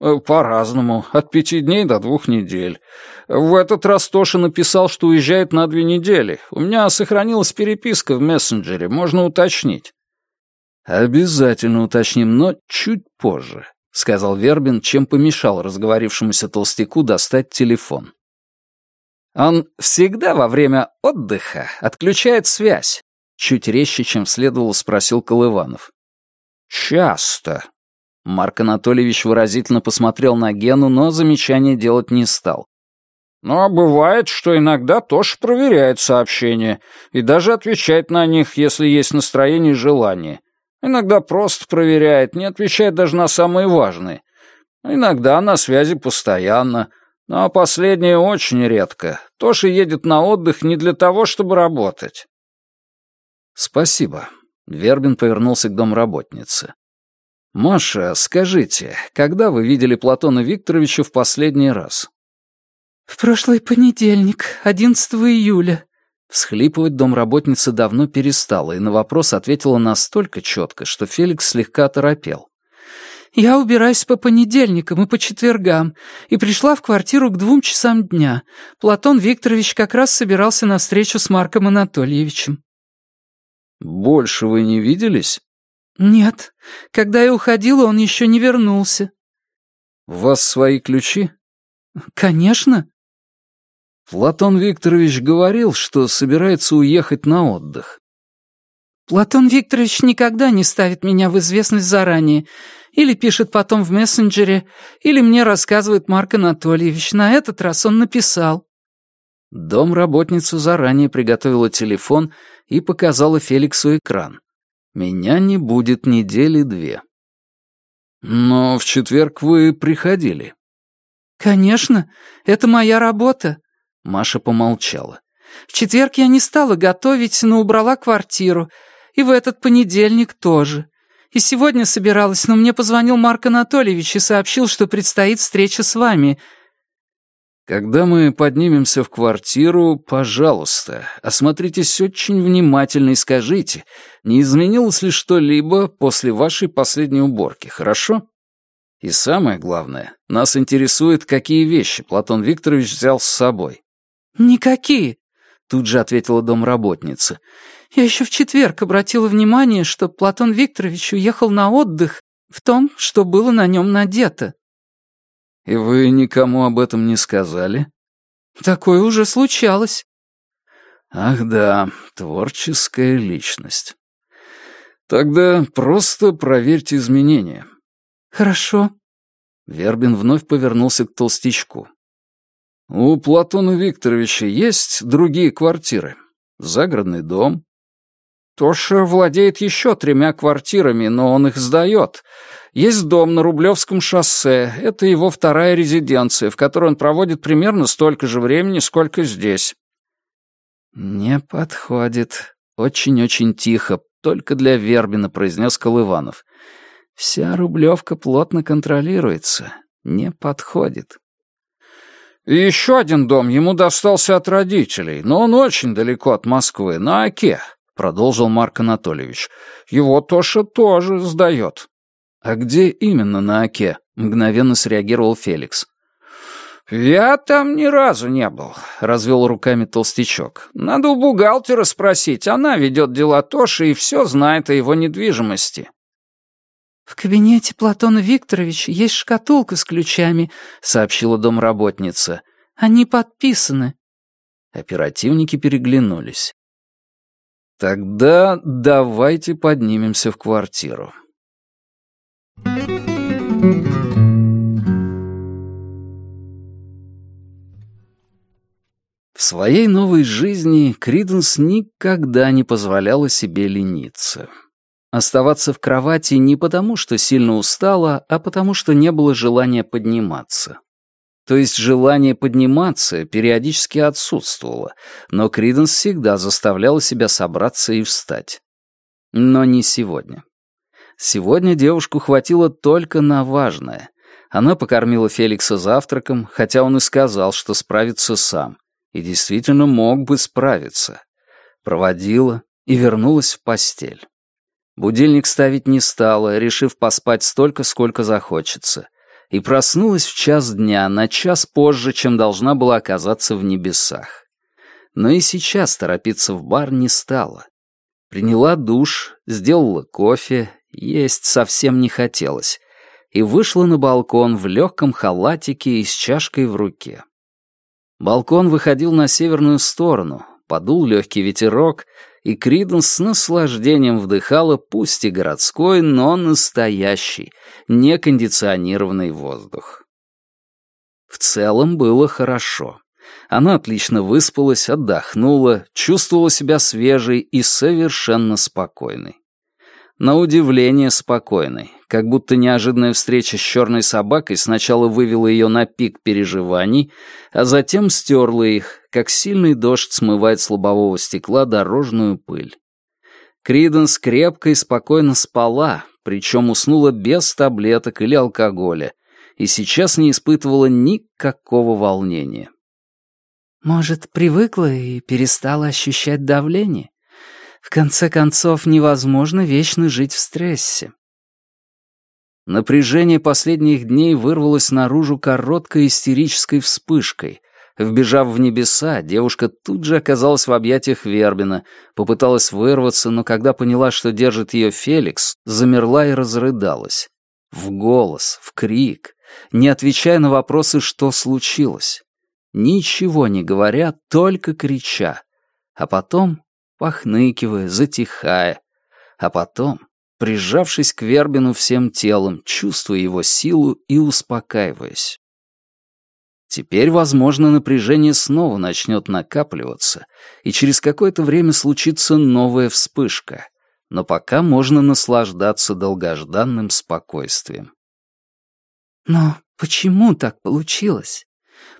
Э, по-разному, от пяти дней до двух недель. В этот раз Тоша написал, что уезжает на две недели. У меня сохранилась переписка в мессенджере, можно уточнить. Обязательно уточним, но чуть позже, сказал Вербин, чем помешал разговорившемуся толстяку достать телефон. Он всегда во время отдыха отключает связь. Чуть резче, чем следовало, спросил Колыванов. Часто, Марк Анатольевич выразительно посмотрел на Гену, но замечания делать не стал. Но бывает, что иногда тоже проверяет сообщения и даже отвечает на них, если есть настроение и желание. Иногда просто проверяет, не отвечает даже на самые важные. Иногда на связи постоянно, но последнее очень редко. Тоша едет на отдых не для того, чтобы работать. «Спасибо», — Вербин повернулся к домработнице. «Маша, скажите, когда вы видели Платона Викторовича в последний раз?» «В прошлый понедельник, 11 июля». Всхлипывать домработница давно перестала и на вопрос ответила настолько четко, что Феликс слегка торопел. «Я убираюсь по понедельникам и по четвергам, и пришла в квартиру к двум часам дня. Платон Викторович как раз собирался на встречу с Марком Анатольевичем». «Больше вы не виделись?» «Нет. Когда я уходила, он еще не вернулся». «У вас свои ключи?» «Конечно». Платон Викторович говорил, что собирается уехать на отдых. «Платон Викторович никогда не ставит меня в известность заранее. Или пишет потом в мессенджере, или мне рассказывает Марк Анатольевич. На этот раз он написал». Домработница заранее приготовила телефон и показала Феликсу экран. Меня не будет недели две. Но в четверг вы приходили. Конечно, это моя работа. Маша помолчала. В четверг я не стала готовить, но убрала квартиру. И в этот понедельник тоже. И сегодня собиралась, но мне позвонил Марк Анатольевич и сообщил, что предстоит встреча с вами. Когда мы поднимемся в квартиру, пожалуйста, осмотритесь очень внимательно и скажите, не изменилось ли что-либо после вашей последней уборки, хорошо? И самое главное, нас интересует, какие вещи Платон Викторович взял с собой. «Никакие», — тут же ответила домработница. «Я еще в четверг обратила внимание, что Платон Викторович уехал на отдых в том, что было на нем надето». «И вы никому об этом не сказали?» «Такое уже случалось». «Ах да, творческая личность. Тогда просто проверьте изменения. Хорошо. Вербин вновь повернулся к толстячку. У Платона Викторовича есть другие квартиры? Загородный дом? Тоша владеет еще тремя квартирами, но он их сдает. Есть дом на Рублевском шоссе. Это его вторая резиденция, в которой он проводит примерно столько же времени, сколько здесь. «Не подходит. Очень-очень тихо, только для Вербина», — произнес Колыванов. «Вся Рублевка плотно контролируется. Не подходит». И еще один дом ему достался от родителей, но он очень далеко от Москвы, на Оке, — продолжил Марк Анатольевич. Его Тоша тоже сдает. «А где именно на Оке?» — мгновенно среагировал Феликс. «Я там ни разу не был», — развел руками толстячок. «Надо у бухгалтера спросить. Она ведет дела Тоши и все знает о его недвижимости». «В кабинете Платона Викторовича есть шкатулка с ключами», — сообщила домработница. «Они подписаны». Оперативники переглянулись. «Тогда давайте поднимемся в квартиру». В своей новой жизни Криденс никогда не позволяла себе лениться. Оставаться в кровати не потому, что сильно устала, а потому, что не было желания подниматься. То есть желание подниматься периодически отсутствовало, но Криденс всегда заставляла себя собраться и встать. Но не сегодня. Сегодня девушку хватило только на важное. Она покормила Феликса завтраком, хотя он и сказал, что справится сам. И действительно мог бы справиться. Проводила и вернулась в постель. Будильник ставить не стала, решив поспать столько, сколько захочется. И проснулась в час дня, на час позже, чем должна была оказаться в небесах. Но и сейчас торопиться в бар не стала. Приняла душ, сделала кофе, есть совсем не хотелось, и вышла на балкон в легком халатике и с чашкой в руке. Балкон выходил на северную сторону, подул легкий ветерок, и Криденс с наслаждением вдыхала пусть и городской, но настоящий, некондиционированный воздух. В целом было хорошо. Она отлично выспалась, отдохнула, чувствовала себя свежей и совершенно спокойной. На удивление спокойной, как будто неожиданная встреча с черной собакой сначала вывела ее на пик переживаний, а затем стерла их, как сильный дождь смывает с лобового стекла дорожную пыль. Криденс крепко и спокойно спала, причем уснула без таблеток или алкоголя, и сейчас не испытывала никакого волнения. «Может, привыкла и перестала ощущать давление?» В конце концов, невозможно вечно жить в стрессе. Напряжение последних дней вырвалось наружу короткой истерической вспышкой. Вбежав в небеса, девушка тут же оказалась в объятиях Вербина, попыталась вырваться, но когда поняла, что держит ее Феликс, замерла и разрыдалась. В голос, в крик, не отвечая на вопросы, что случилось. Ничего не говоря, только крича. А потом похныкивая, затихая, а потом, прижавшись к Вербину всем телом, чувствуя его силу и успокаиваясь. Теперь, возможно, напряжение снова начнет накапливаться, и через какое-то время случится новая вспышка, но пока можно наслаждаться долгожданным спокойствием. Но почему так получилось?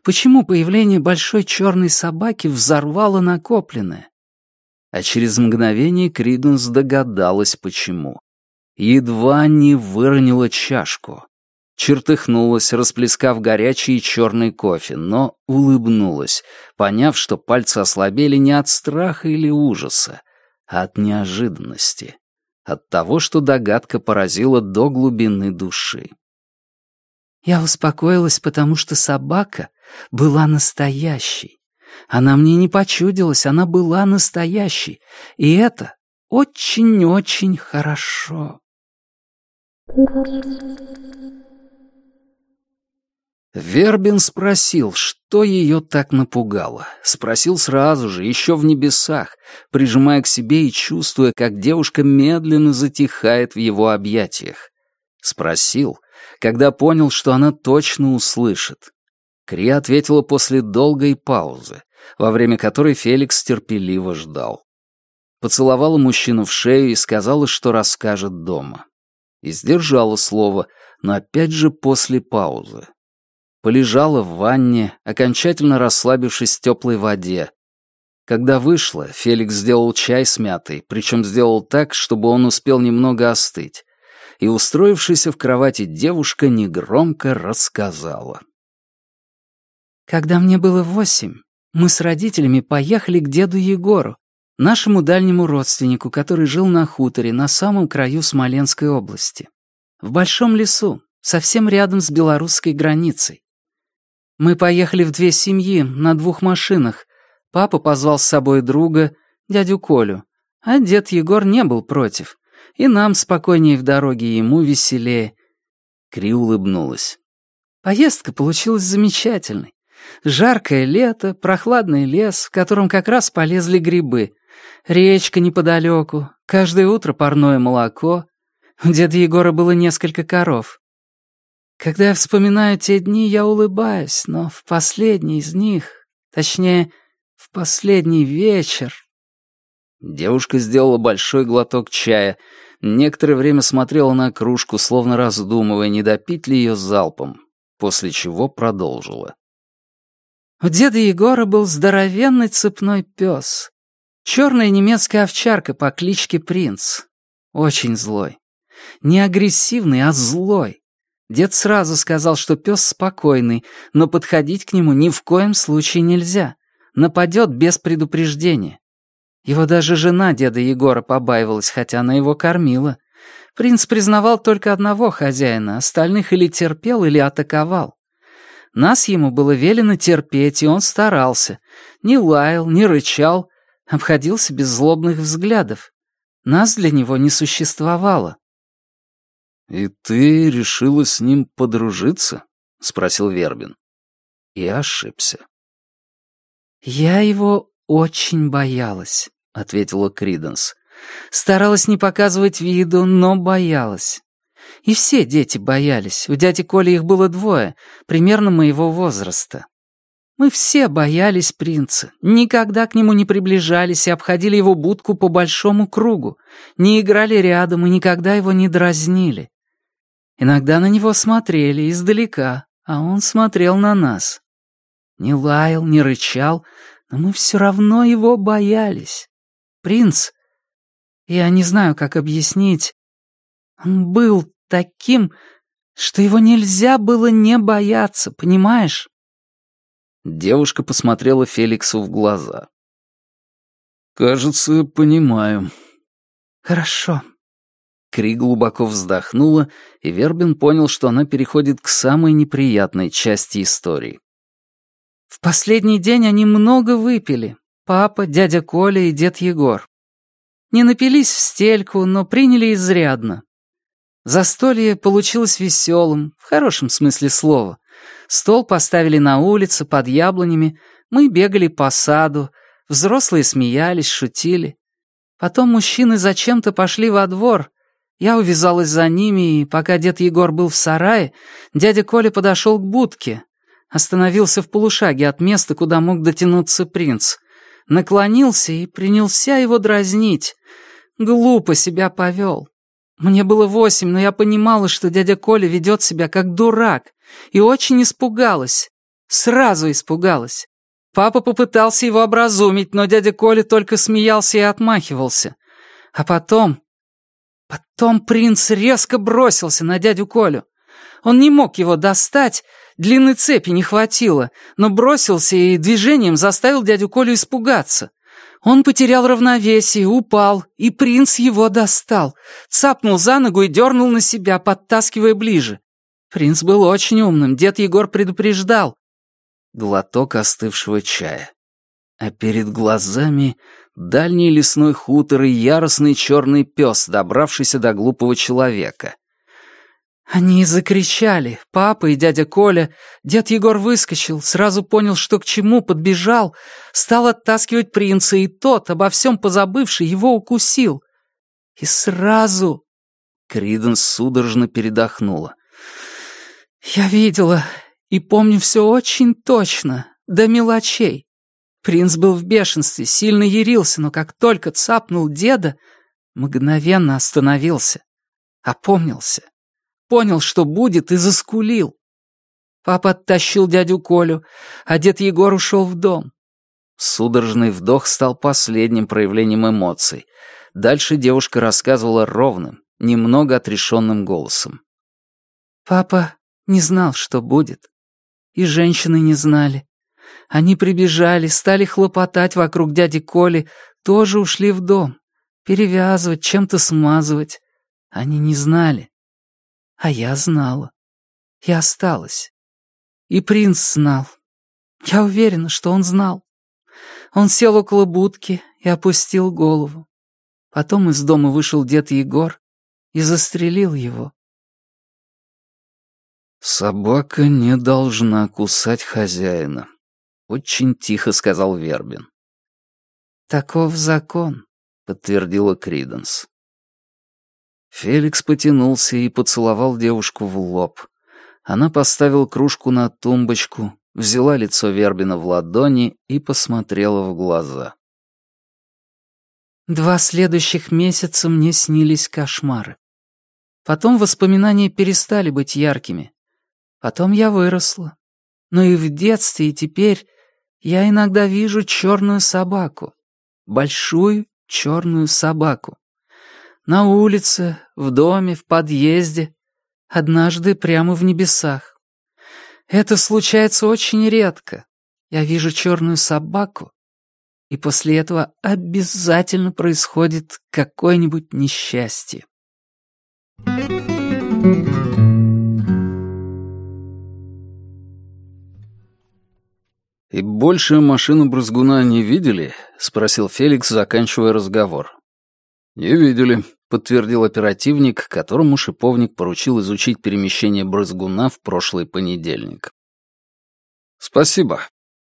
Почему появление большой черной собаки взорвало накопленное? а через мгновение Криденс догадалась, почему. Едва не выронила чашку. Чертыхнулась, расплескав горячий черный кофе, но улыбнулась, поняв, что пальцы ослабели не от страха или ужаса, а от неожиданности, от того, что догадка поразила до глубины души. «Я успокоилась, потому что собака была настоящей. Она мне не почудилась, она была настоящей. И это очень-очень хорошо. Вербин спросил, что ее так напугало. Спросил сразу же, еще в небесах, прижимая к себе и чувствуя, как девушка медленно затихает в его объятиях. Спросил, когда понял, что она точно услышит. Кри ответила после долгой паузы, во время которой Феликс терпеливо ждал. Поцеловала мужчину в шею и сказала, что расскажет дома. И сдержала слово, но опять же после паузы полежала в ванне, окончательно расслабившись в теплой воде. Когда вышла, Феликс сделал чай с мятой, причем сделал так, чтобы он успел немного остыть. И устроившаяся в кровати девушка негромко рассказала. «Когда мне было восемь, мы с родителями поехали к деду Егору, нашему дальнему родственнику, который жил на хуторе на самом краю Смоленской области. В большом лесу, совсем рядом с белорусской границей. Мы поехали в две семьи, на двух машинах. Папа позвал с собой друга, дядю Колю, а дед Егор не был против. И нам спокойнее в дороге, и ему веселее. Кри улыбнулась. Поездка получилась замечательной. Жаркое лето, прохладный лес, в котором как раз полезли грибы. Речка неподалеку, каждое утро парное молоко. У деда Егора было несколько коров. Когда я вспоминаю те дни, я улыбаюсь, но в последний из них, точнее, в последний вечер... Девушка сделала большой глоток чая, некоторое время смотрела на кружку, словно раздумывая, не допить ли ее залпом, после чего продолжила. У деда Егора был здоровенный цепной пес. Черная немецкая овчарка по кличке Принц. Очень злой. Не агрессивный, а злой. Дед сразу сказал, что пес спокойный, но подходить к нему ни в коем случае нельзя. Нападет без предупреждения. Его даже жена деда Егора побаивалась, хотя она его кормила. Принц признавал только одного хозяина, остальных или терпел, или атаковал. Нас ему было велено терпеть, и он старался. Не лаял, не рычал, обходился без злобных взглядов. Нас для него не существовало. «И ты решила с ним подружиться?» — спросил Вербин. И ошибся. «Я его очень боялась», — ответила Криденс. «Старалась не показывать виду, но боялась. И все дети боялись. У дяди Коли их было двое, примерно моего возраста. Мы все боялись принца, никогда к нему не приближались и обходили его будку по большому кругу, не играли рядом и никогда его не дразнили. Иногда на него смотрели издалека, а он смотрел на нас. Не лаял, не рычал, но мы все равно его боялись. Принц, я не знаю, как объяснить, он был таким, что его нельзя было не бояться, понимаешь? Девушка посмотрела Феликсу в глаза. «Кажется, понимаю». «Хорошо. Кри глубоко вздохнула, и Вербин понял, что она переходит к самой неприятной части истории. В последний день они много выпили. Папа, дядя Коля и дед Егор. Не напились в стельку, но приняли изрядно. Застолье получилось веселым, в хорошем смысле слова. Стол поставили на улице, под яблонями, мы бегали по саду, взрослые смеялись, шутили. Потом мужчины зачем-то пошли во двор, я увязалась за ними, и пока дед Егор был в сарае, дядя Коля подошел к будке. Остановился в полушаге от места, куда мог дотянуться принц. Наклонился и принялся его дразнить. Глупо себя повел. Мне было восемь, но я понимала, что дядя Коля ведет себя как дурак, и очень испугалась. Сразу испугалась. Папа попытался его образумить, но дядя Коля только смеялся и отмахивался. А потом Потом принц резко бросился на дядю Колю. Он не мог его достать, длины цепи не хватило, но бросился и движением заставил дядю Колю испугаться. Он потерял равновесие, упал, и принц его достал, цапнул за ногу и дернул на себя, подтаскивая ближе. Принц был очень умным, дед Егор предупреждал. Глоток остывшего чая. А перед глазами дальний лесной хутор и яростный черный пес, добравшийся до глупого человека. Они закричали. Папа и дядя Коля. Дед Егор выскочил, сразу понял, что к чему, подбежал, стал оттаскивать принца, и тот, обо всем позабывший, его укусил. И сразу... Криденс судорожно передохнула. «Я видела и помню все очень точно, до мелочей. Принц был в бешенстве, сильно ярился, но как только цапнул деда, мгновенно остановился, опомнился, понял, что будет, и заскулил. Папа оттащил дядю Колю, а дед Егор ушел в дом. Судорожный вдох стал последним проявлением эмоций. Дальше девушка рассказывала ровным, немного отрешенным голосом. «Папа не знал, что будет. И женщины не знали. Они прибежали, стали хлопотать вокруг дяди Коли, тоже ушли в дом. Перевязывать, чем-то смазывать. Они не знали. А я знала. И осталась. И принц знал. Я уверена, что он знал. Он сел около будки и опустил голову. Потом из дома вышел дед Егор и застрелил его. «Собака не должна кусать хозяина», — очень тихо сказал Вербин. «Таков закон», — подтвердила Криденс. Феликс потянулся и поцеловал девушку в лоб. Она поставила кружку на тумбочку, взяла лицо Вербина в ладони и посмотрела в глаза. «Два следующих месяца мне снились кошмары. Потом воспоминания перестали быть яркими. Потом я выросла. Но и в детстве, и теперь я иногда вижу черную собаку. Большую черную собаку. На улице, в доме, в подъезде. Однажды прямо в небесах. Это случается очень редко. Я вижу черную собаку, и после этого обязательно происходит какое-нибудь несчастье. «И больше машину Брызгуна не видели?» — спросил Феликс, заканчивая разговор. «Не видели», — подтвердил оперативник, которому шиповник поручил изучить перемещение Брызгуна в прошлый понедельник. «Спасибо».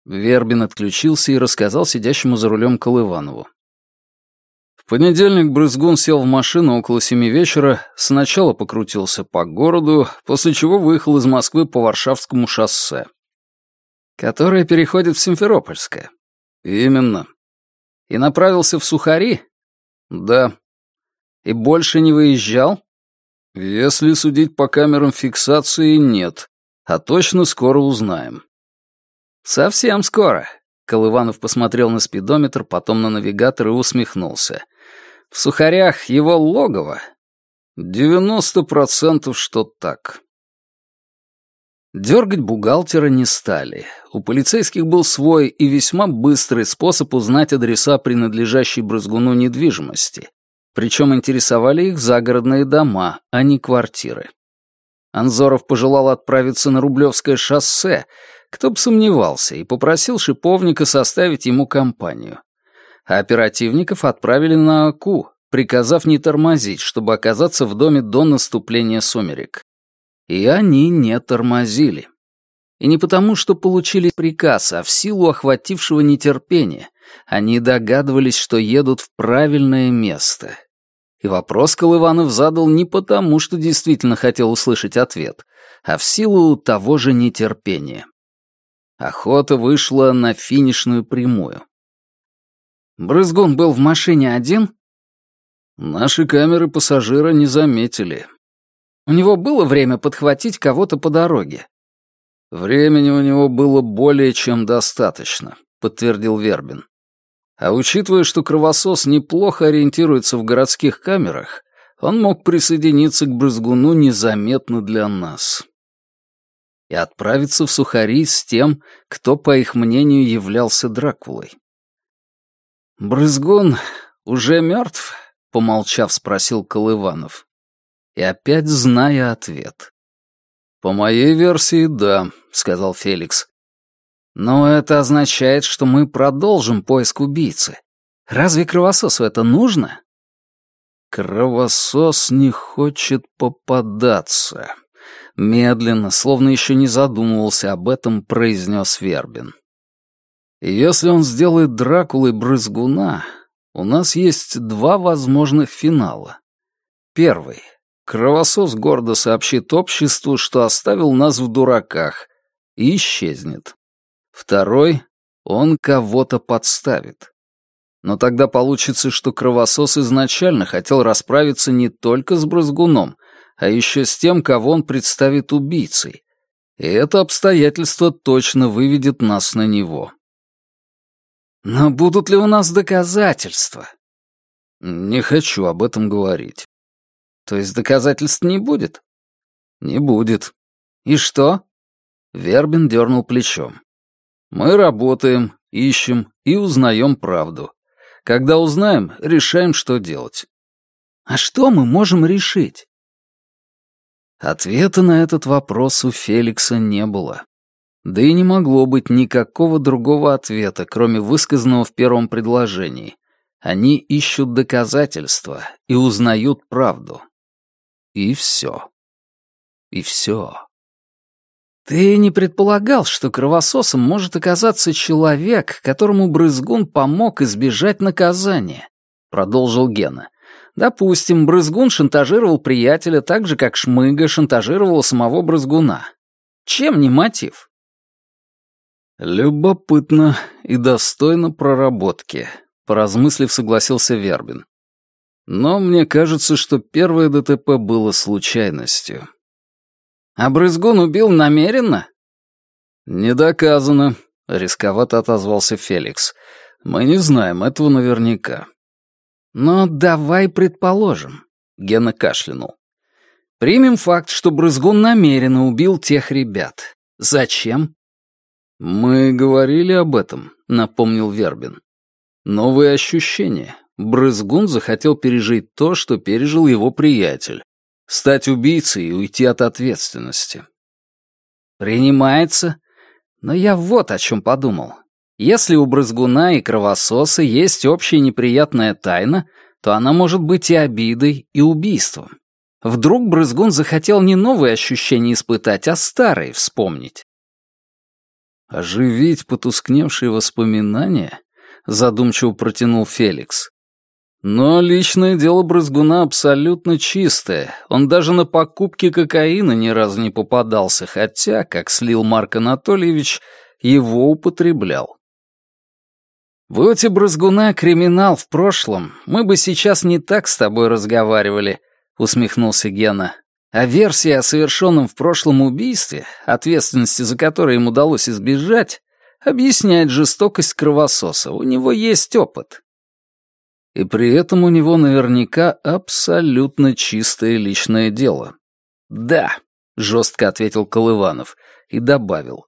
Вербин отключился и рассказал сидящему за рулем Колыванову. В понедельник Брызгун сел в машину около семи вечера, сначала покрутился по городу, после чего выехал из Москвы по Варшавскому шоссе. Которая переходит в Симферопольское. Именно. И направился в Сухари? Да. И больше не выезжал? Если судить по камерам фиксации, нет. А точно скоро узнаем. Совсем скоро. Колыванов посмотрел на спидометр, потом на навигатор и усмехнулся. В Сухарях его логово. Девяносто процентов, что так. Дергать бухгалтера не стали. У полицейских был свой и весьма быстрый способ узнать адреса принадлежащей Брызгуну недвижимости. Причем интересовали их загородные дома, а не квартиры. Анзоров пожелал отправиться на Рублевское шоссе, кто бы сомневался, и попросил шиповника составить ему компанию. А оперативников отправили на АКУ, приказав не тормозить, чтобы оказаться в доме до наступления сумерек. И они не тормозили. И не потому, что получили приказ, а в силу охватившего нетерпения. Они догадывались, что едут в правильное место. И вопрос Колыванов задал не потому, что действительно хотел услышать ответ, а в силу того же нетерпения. Охота вышла на финишную прямую. Брызгун был в машине один? Наши камеры пассажира не заметили. У него было время подхватить кого-то по дороге. Времени у него было более чем достаточно, подтвердил Вербин. А учитывая, что кровосос неплохо ориентируется в городских камерах, он мог присоединиться к брызгуну незаметно для нас. И отправиться в Сухари с тем, кто, по их мнению, являлся Дракулой. «Брызгун уже мертв?» — помолчав, спросил Колыванов и опять зная ответ. «По моей версии, да», — сказал Феликс. «Но это означает, что мы продолжим поиск убийцы. Разве кровососу это нужно?» «Кровосос не хочет попадаться», Медленно, словно еще не задумывался об этом, произнес Вербин. Если он сделает Дракулой брызгуна, у нас есть два возможных финала. Первый. Кровосос гордо сообщит обществу, что оставил нас в дураках, и исчезнет. Второй. Он кого-то подставит. Но тогда получится, что кровосос изначально хотел расправиться не только с брызгуном, а еще с тем, кого он представит убийцей. И это обстоятельство точно выведет нас на него. Но будут ли у нас доказательства? Не хочу об этом говорить. То есть доказательств не будет? Не будет. И что? Вербин дернул плечом. Мы работаем, ищем и узнаем правду. Когда узнаем, решаем, что делать. А что мы можем решить? Ответа на этот вопрос у Феликса не было. Да и не могло быть никакого другого ответа, кроме высказанного в первом предложении. Они ищут доказательства и узнают правду. И все. И все. Ты не предполагал, что кровососом может оказаться человек, которому Брызгун помог избежать наказания, продолжил Гена. Допустим, Брызгун шантажировал приятеля так же, как Шмыга шантажировал самого Брызгуна. Чем не мотив? «Любопытно и достойно проработки», — поразмыслив, согласился Вербин. «Но мне кажется, что первое ДТП было случайностью». «А Брызгун убил намеренно?» «Не доказано», — рисковато отозвался Феликс. «Мы не знаем этого наверняка». «Но давай предположим», — Гена кашлянул. «Примем факт, что Брызгун намеренно убил тех ребят. Зачем?» «Мы говорили об этом», — напомнил Вербин. «Новые ощущения. Брызгун захотел пережить то, что пережил его приятель. Стать убийцей и уйти от ответственности». «Принимается. Но я вот о чем подумал. Если у брызгуна и кровососа есть общая неприятная тайна, то она может быть и обидой, и убийством. Вдруг брызгун захотел не новые ощущения испытать, а старые вспомнить. «Оживить потускневшие воспоминания?» — задумчиво протянул Феликс. «Но личное дело Брызгуна абсолютно чистое. Он даже на покупке кокаина ни разу не попадался, хотя, как слил Марк Анатольевич, его употреблял. Будь у Брызгуна криминал в прошлом, мы бы сейчас не так с тобой разговаривали», — усмехнулся Гена. А версия о совершенном в прошлом убийстве, ответственности за которое им удалось избежать, объясняет жестокость кровососа. У него есть опыт. И при этом у него наверняка абсолютно чистое личное дело. «Да», — жестко ответил Колыванов и добавил.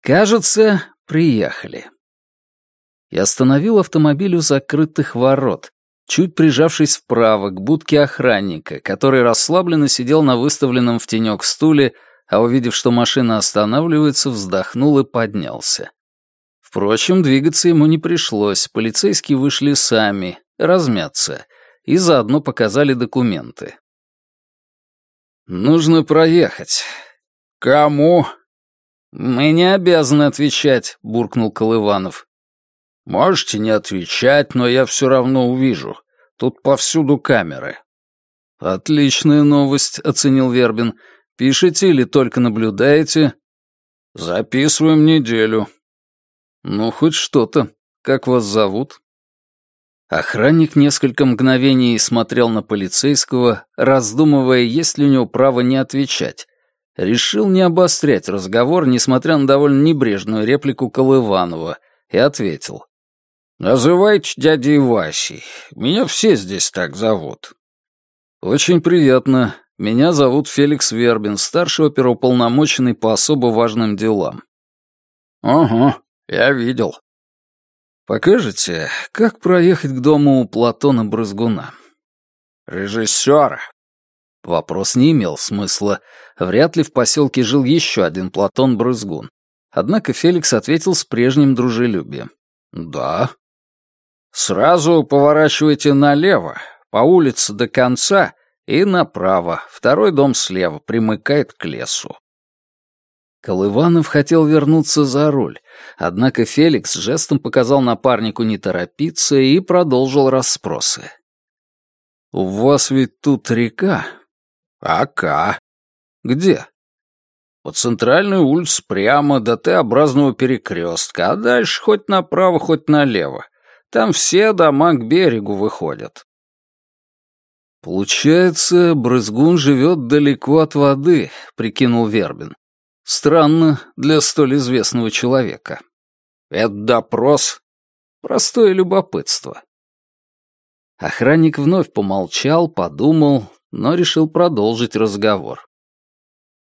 «Кажется, приехали». И остановил автомобиль у закрытых ворот, чуть прижавшись вправо к будке охранника, который расслабленно сидел на выставленном в тенек стуле, а увидев, что машина останавливается, вздохнул и поднялся. Впрочем, двигаться ему не пришлось, полицейские вышли сами, размяться, и заодно показали документы. «Нужно проехать». «Кому?» «Мы не обязаны отвечать», — буркнул Колыванов. «Можете не отвечать, но я все равно увижу. Тут повсюду камеры». «Отличная новость», — оценил Вербин. «Пишете или только наблюдаете?» «Записываем неделю». «Ну, хоть что-то. Как вас зовут?» Охранник несколько мгновений смотрел на полицейского, раздумывая, есть ли у него право не отвечать. Решил не обострять разговор, несмотря на довольно небрежную реплику Колыванова, и ответил. «Называйте дядей Васей. Меня все здесь так зовут». «Очень приятно. Меня зовут Феликс Вербин, старший оперуполномоченный по особо важным делам». «Ага, я видел». «Покажете, как проехать к дому Платона Брызгуна?» «Режиссера». Вопрос не имел смысла. Вряд ли в поселке жил еще один Платон Брызгун. Однако Феликс ответил с прежним дружелюбием. «Да, Сразу поворачивайте налево, по улице до конца, И направо, второй дом слева, примыкает к лесу. Колыванов хотел вернуться за руль, однако Феликс жестом показал напарнику не торопиться и продолжил расспросы. «У вас ведь тут река?» «Ака». «Где?» «По центральной улице прямо до Т-образного перекрестка, а дальше хоть направо, хоть налево. Там все дома к берегу выходят». «Получается, Брызгун живет далеко от воды», — прикинул Вербин. «Странно для столь известного человека». «Это допрос?» «Простое любопытство». Охранник вновь помолчал, подумал, но решил продолжить разговор.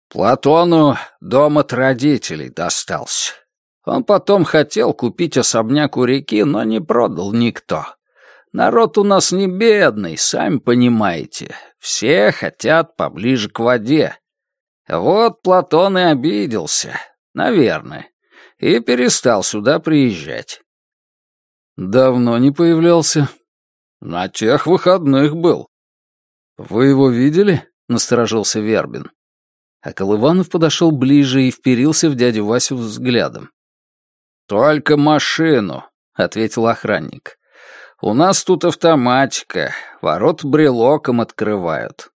Платону дом от родителей достался. Он потом хотел купить особняк у реки, но не продал никто. Народ у нас не бедный, сами понимаете. Все хотят поближе к воде. Вот Платон и обиделся, наверное, и перестал сюда приезжать. Давно не появлялся? На тех выходных был. Вы его видели? Насторожился Вербин. А Колыванов подошел ближе и вперился в дядю Васю взглядом. «Только машину», — ответил охранник. «У нас тут автоматика, ворот брелоком открывают».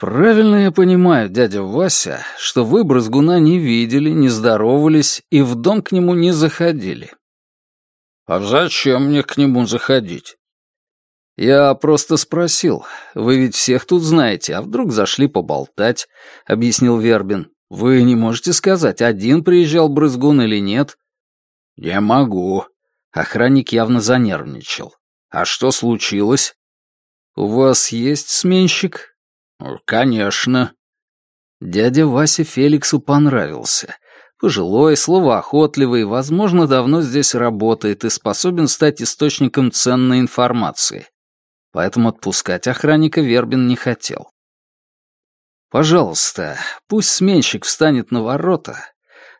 «Правильно я понимаю, дядя Вася, что вы Брызгуна не видели, не здоровались и в дом к нему не заходили?» «А зачем мне к нему заходить?» «Я просто спросил. Вы ведь всех тут знаете, а вдруг зашли поболтать?» — объяснил Вербин. «Вы не можете сказать, один приезжал Брызгун или нет?» «Не могу». Охранник явно занервничал. «А что случилось?» «У вас есть сменщик?» «Конечно». Дядя Вася Феликсу понравился. Пожилой, словоохотливый, возможно, давно здесь работает и способен стать источником ценной информации. Поэтому отпускать охранника Вербин не хотел. «Пожалуйста, пусть сменщик встанет на ворота,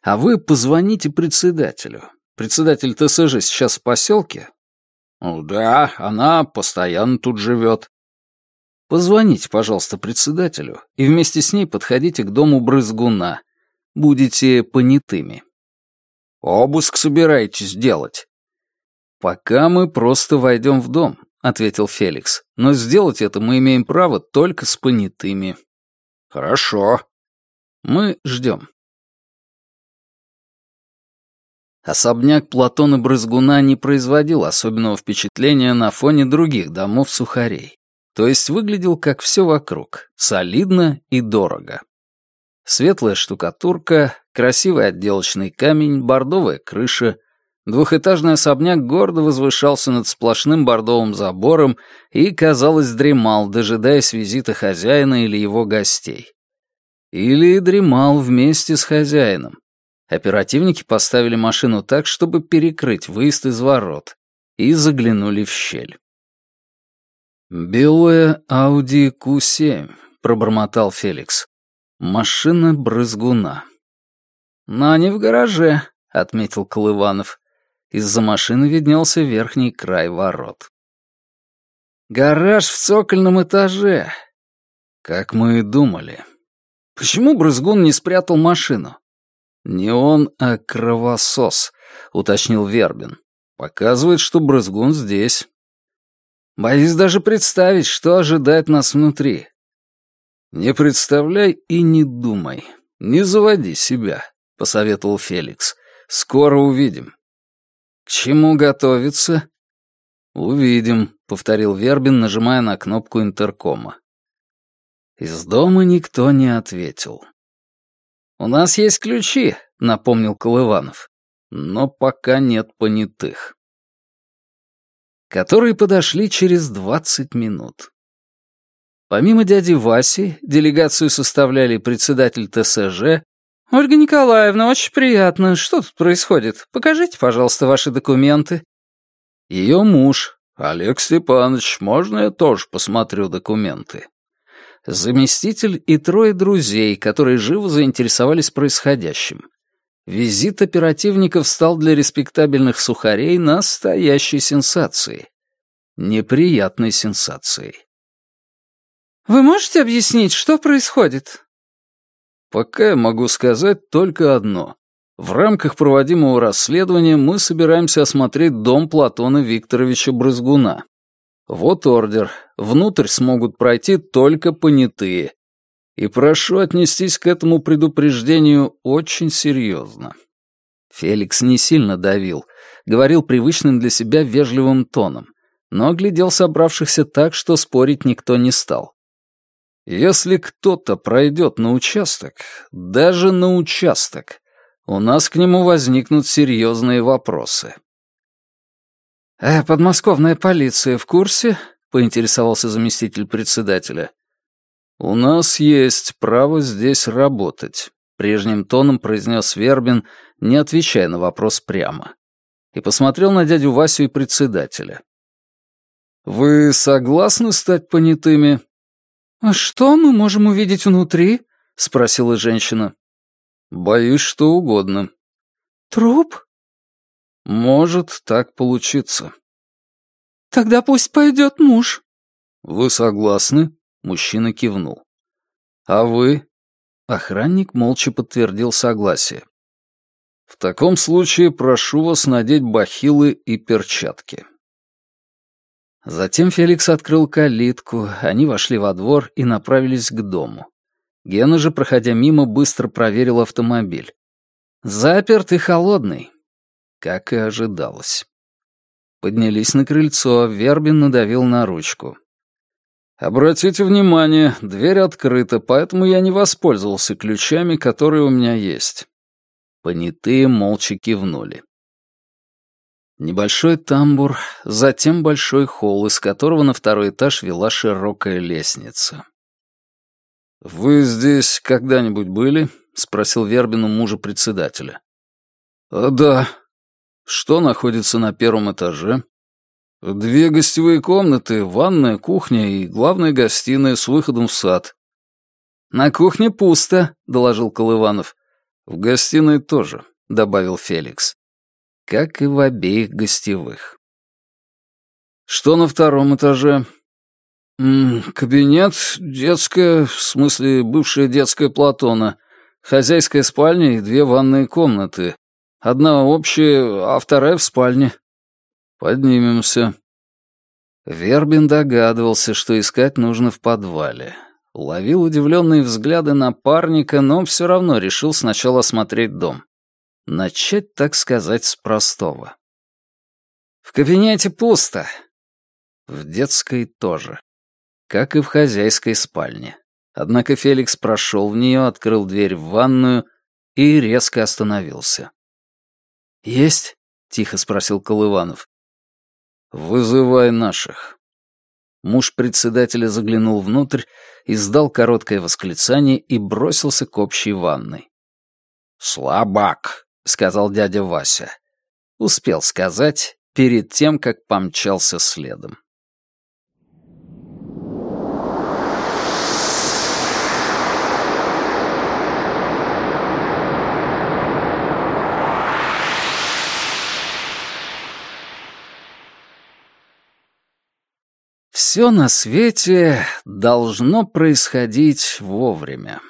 а вы позвоните председателю. Председатель ТСЖ сейчас в поселке?» «Ну да, она постоянно тут живет». «Позвоните, пожалуйста, председателю, и вместе с ней подходите к дому Брызгуна будете понятыми. Обыск собираетесь делать? Пока мы просто войдем в дом, ответил Феликс. Но сделать это мы имеем право только с понятыми. Хорошо. Мы ждем. Особняк Платона Брызгуна не производил особенного впечатления на фоне других домов сухарей. То есть выглядел как все вокруг, солидно и дорого. Светлая штукатурка, красивый отделочный камень, бордовая крыша. Двухэтажный особняк гордо возвышался над сплошным бордовым забором и, казалось, дремал, дожидаясь визита хозяина или его гостей. Или дремал вместе с хозяином. Оперативники поставили машину так, чтобы перекрыть выезд из ворот, и заглянули в щель. «Белая Ауди Q7», — пробормотал Феликс. Машина брызгуна. «Но не в гараже», — отметил Колыванов. Из-за машины виднелся верхний край ворот. «Гараж в цокольном этаже», как мы и думали. Почему брызгун не спрятал машину? Не он, а кровосос, уточнил Вербин. Показывает, что брызгун здесь. Боюсь даже представить, что ожидает нас внутри. «Не представляй и не думай. Не заводи себя», — посоветовал Феликс. «Скоро увидим». «К чему готовиться?» «Увидим», — повторил Вербин, нажимая на кнопку интеркома. Из дома никто не ответил. «У нас есть ключи», — напомнил Колыванов. «Но пока нет понятых». Которые подошли через двадцать минут. Помимо дяди Васи, делегацию составляли председатель ТСЖ. «Ольга Николаевна, очень приятно. Что тут происходит? Покажите, пожалуйста, ваши документы». Ее муж, Олег Степанович, можно я тоже посмотрю документы? Заместитель и трое друзей, которые живо заинтересовались происходящим. Визит оперативников стал для респектабельных сухарей настоящей сенсацией. Неприятной сенсацией. «Вы можете объяснить, что происходит?» «Пока я могу сказать только одно. В рамках проводимого расследования мы собираемся осмотреть дом Платона Викторовича Брызгуна. Вот ордер. Внутрь смогут пройти только понятые. И прошу отнестись к этому предупреждению очень серьезно. Феликс не сильно давил, говорил привычным для себя вежливым тоном, но глядел собравшихся так, что спорить никто не стал. Если кто-то пройдет на участок, даже на участок, у нас к нему возникнут серьезные вопросы. «А подмосковная полиция в курсе?» — поинтересовался заместитель председателя. «У нас есть право здесь работать», — прежним тоном произнес Вербин, не отвечая на вопрос прямо. И посмотрел на дядю Васю и председателя. «Вы согласны стать понятыми?» «А что мы можем увидеть внутри?» — спросила женщина. Боюсь, что угодно. Труп? Может так получиться. Тогда пусть пойдет муж. Вы согласны? Мужчина кивнул. А вы? Охранник молча подтвердил согласие. В таком случае прошу вас надеть бахилы и перчатки. Затем Феликс открыл калитку, они вошли во двор и направились к дому. Гена же, проходя мимо, быстро проверил автомобиль. Заперт и холодный, как и ожидалось. Поднялись на крыльцо, Вербин надавил на ручку. «Обратите внимание, дверь открыта, поэтому я не воспользовался ключами, которые у меня есть». Понятые молча кивнули. Небольшой тамбур, затем большой холл, из которого на второй этаж вела широкая лестница. «Вы здесь когда-нибудь были?» — спросил Вербин у мужа председателя. «А, «Да». «Что находится на первом этаже?» «Две гостевые комнаты, ванная, кухня и главная гостиная с выходом в сад». «На кухне пусто», — доложил Колыванов. «В гостиной тоже», — добавил Феликс. «Как и в обеих гостевых». «Что на втором этаже?» «Кабинет, детская, в смысле бывшая детская Платона, хозяйская спальня и две ванные комнаты. Одна общая, а вторая в спальне». «Поднимемся». Вербин догадывался, что искать нужно в подвале. Ловил удивленные взгляды напарника, но все равно решил сначала осмотреть дом. Начать, так сказать, с простого. «В кабинете пусто». В детской тоже как и в хозяйской спальне. Однако Феликс прошел в нее, открыл дверь в ванную и резко остановился. «Есть?» — тихо спросил Колыванов. «Вызывай наших». Муж председателя заглянул внутрь, издал короткое восклицание и бросился к общей ванной. «Слабак», — сказал дядя Вася. Успел сказать перед тем, как помчался следом. Все на свете должно происходить вовремя.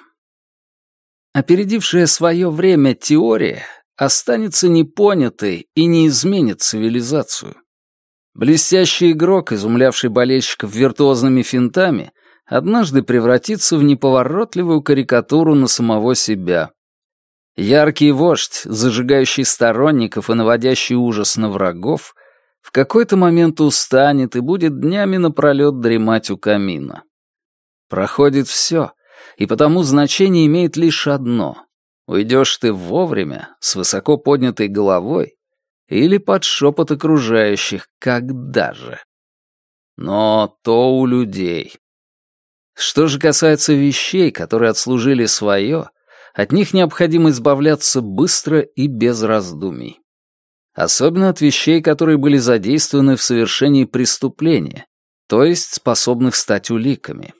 Опередившая свое время теория останется непонятой и не изменит цивилизацию. Блестящий игрок, изумлявший болельщиков виртуозными финтами, однажды превратится в неповоротливую карикатуру на самого себя. Яркий вождь, зажигающий сторонников и наводящий ужас на врагов, в какой-то момент устанет и будет днями напролет дремать у камина. Проходит все, и потому значение имеет лишь одно. Уйдешь ты вовремя, с высоко поднятой головой, или под шепот окружающих, когда же. Но то у людей. Что же касается вещей, которые отслужили свое, от них необходимо избавляться быстро и без раздумий особенно от вещей, которые были задействованы в совершении преступления, то есть способных стать уликами.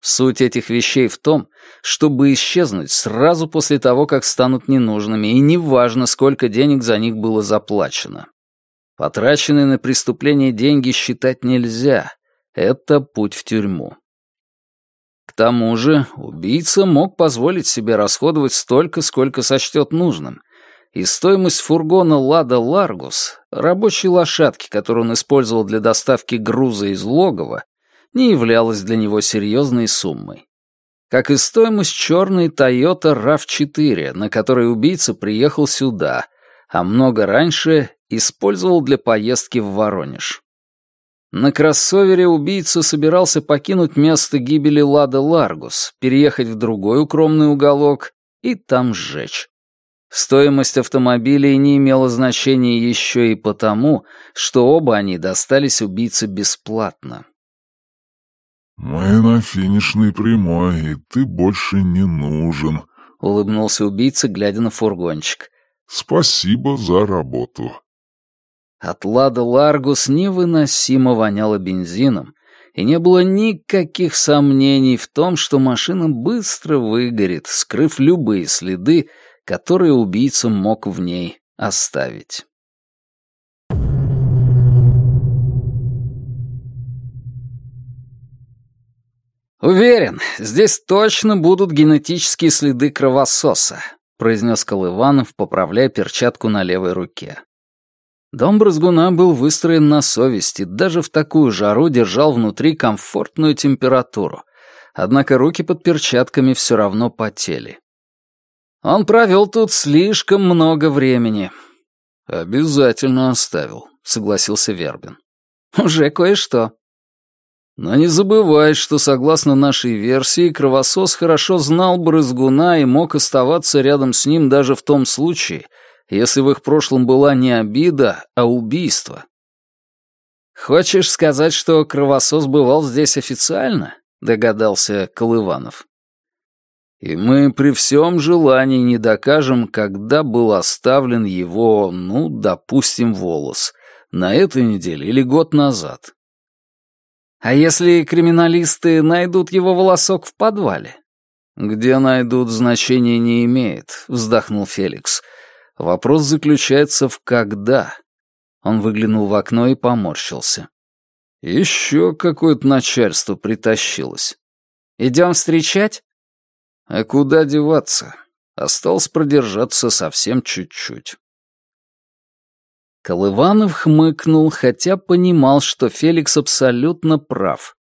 Суть этих вещей в том, чтобы исчезнуть сразу после того, как станут ненужными, и неважно, сколько денег за них было заплачено. Потраченные на преступление деньги считать нельзя. Это путь в тюрьму. К тому же убийца мог позволить себе расходовать столько, сколько сочтет нужным, и стоимость фургона «Лада Ларгус», рабочей лошадки, которую он использовал для доставки груза из логова, не являлась для него серьезной суммой. Как и стоимость черной Toyota RAV4, на которой убийца приехал сюда, а много раньше использовал для поездки в Воронеж. На кроссовере убийца собирался покинуть место гибели Лада Ларгус, переехать в другой укромный уголок и там сжечь. Стоимость автомобилей не имела значения еще и потому, что оба они достались убийце бесплатно. «Мы на финишной прямой, и ты больше не нужен», — улыбнулся убийца, глядя на фургончик. «Спасибо за работу». От Лада Ларгус невыносимо воняло бензином, и не было никаких сомнений в том, что машина быстро выгорит, скрыв любые следы, которые убийца мог в ней оставить. «Уверен, здесь точно будут генетические следы кровососа», произнес Колыванов, поправляя перчатку на левой руке. Дом Брызгуна был выстроен на совести, даже в такую жару держал внутри комфортную температуру, однако руки под перчатками все равно потели. Он провел тут слишком много времени. «Обязательно оставил», — согласился Вербин. «Уже кое-что». Но не забывай, что, согласно нашей версии, Кровосос хорошо знал Брызгуна и мог оставаться рядом с ним даже в том случае, если в их прошлом была не обида, а убийство. «Хочешь сказать, что кровосос бывал здесь официально?» — догадался Колыванов. «И мы при всем желании не докажем, когда был оставлен его, ну, допустим, волос, на этой неделе или год назад». «А если криминалисты найдут его волосок в подвале?» «Где найдут, значения не имеет», — вздохнул Феликс. Вопрос заключается в «когда». Он выглянул в окно и поморщился. Еще какое-то начальство притащилось. Идем встречать? А куда деваться? Осталось продержаться совсем чуть-чуть. Колыванов хмыкнул, хотя понимал, что Феликс абсолютно прав.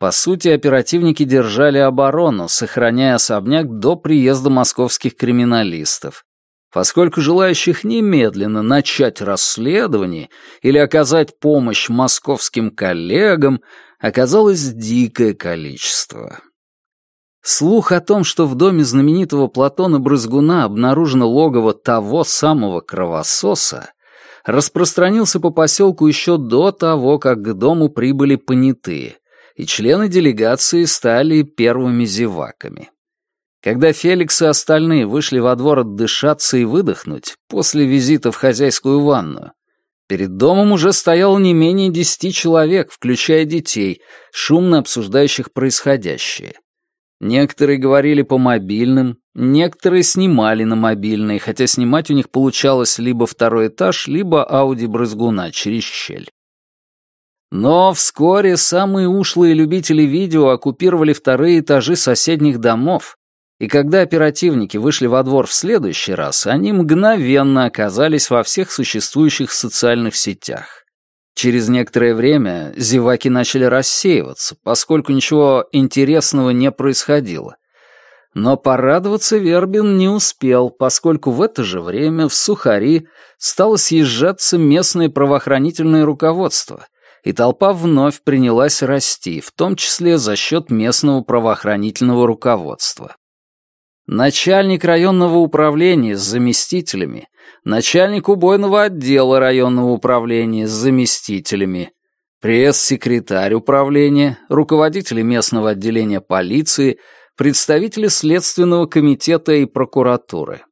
По сути, оперативники держали оборону, сохраняя особняк до приезда московских криминалистов поскольку желающих немедленно начать расследование или оказать помощь московским коллегам оказалось дикое количество. Слух о том, что в доме знаменитого Платона Брызгуна обнаружено логово того самого кровососа, распространился по поселку еще до того, как к дому прибыли понятые, и члены делегации стали первыми зеваками. Когда Феликс и остальные вышли во двор отдышаться и выдохнуть после визита в хозяйскую ванную, перед домом уже стояло не менее десяти человек, включая детей, шумно обсуждающих происходящее. Некоторые говорили по мобильным, некоторые снимали на мобильные, хотя снимать у них получалось либо второй этаж, либо Ауди Брызгуна через щель. Но вскоре самые ушлые любители видео оккупировали вторые этажи соседних домов, и когда оперативники вышли во двор в следующий раз, они мгновенно оказались во всех существующих социальных сетях. Через некоторое время зеваки начали рассеиваться, поскольку ничего интересного не происходило. Но порадоваться Вербин не успел, поскольку в это же время в Сухари стало съезжаться местное правоохранительное руководство, и толпа вновь принялась расти, в том числе за счет местного правоохранительного руководства начальник районного управления с заместителями, начальник убойного отдела районного управления с заместителями, пресс-секретарь управления, руководители местного отделения полиции, представители Следственного комитета и прокуратуры.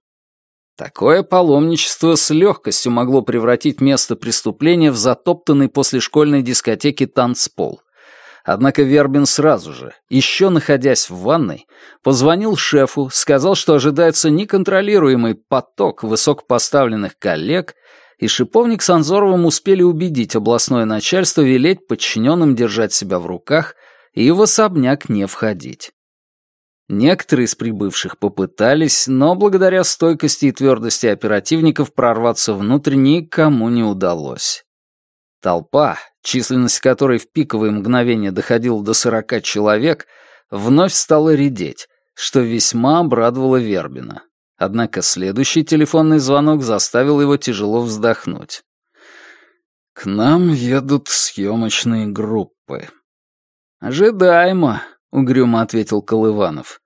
Такое паломничество с легкостью могло превратить место преступления в затоптанный после школьной дискотеки танцпол. Однако Вербин сразу же, еще находясь в ванной, позвонил шефу, сказал, что ожидается неконтролируемый поток высокопоставленных коллег, и Шиповник с Анзоровым успели убедить областное начальство велеть подчиненным держать себя в руках и в особняк не входить. Некоторые из прибывших попытались, но благодаря стойкости и твердости оперативников прорваться внутрь никому не удалось. Толпа, численность которой в пиковые мгновения доходила до сорока человек, вновь стала редеть, что весьма обрадовало Вербина. Однако следующий телефонный звонок заставил его тяжело вздохнуть. «К нам едут съемочные группы». «Ожидаемо», — угрюмо ответил Колыванов.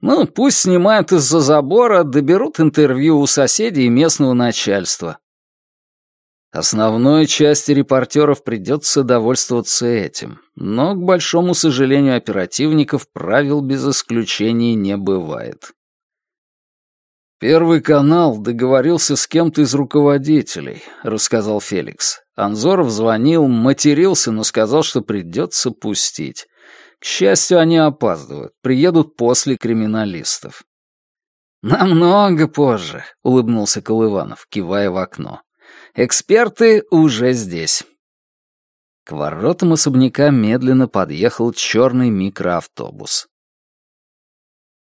«Ну, пусть снимают из-за забора, доберут интервью у соседей и местного начальства». Основной части репортеров придется довольствоваться этим, но, к большому сожалению оперативников, правил без исключений не бывает. «Первый канал договорился с кем-то из руководителей», — рассказал Феликс. Анзоров звонил, матерился, но сказал, что придется пустить. К счастью, они опаздывают, приедут после криминалистов. «Намного позже», — улыбнулся Колыванов, кивая в окно. «Эксперты уже здесь». К воротам особняка медленно подъехал черный микроавтобус.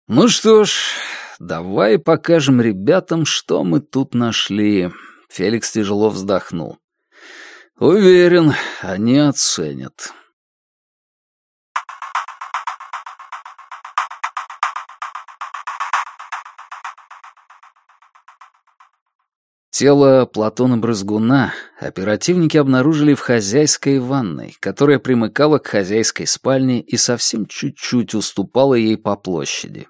«Ну что ж, давай покажем ребятам, что мы тут нашли». Феликс тяжело вздохнул. «Уверен, они оценят». Тело Платона Брызгуна оперативники обнаружили в хозяйской ванной, которая примыкала к хозяйской спальне и совсем чуть-чуть уступала ей по площади.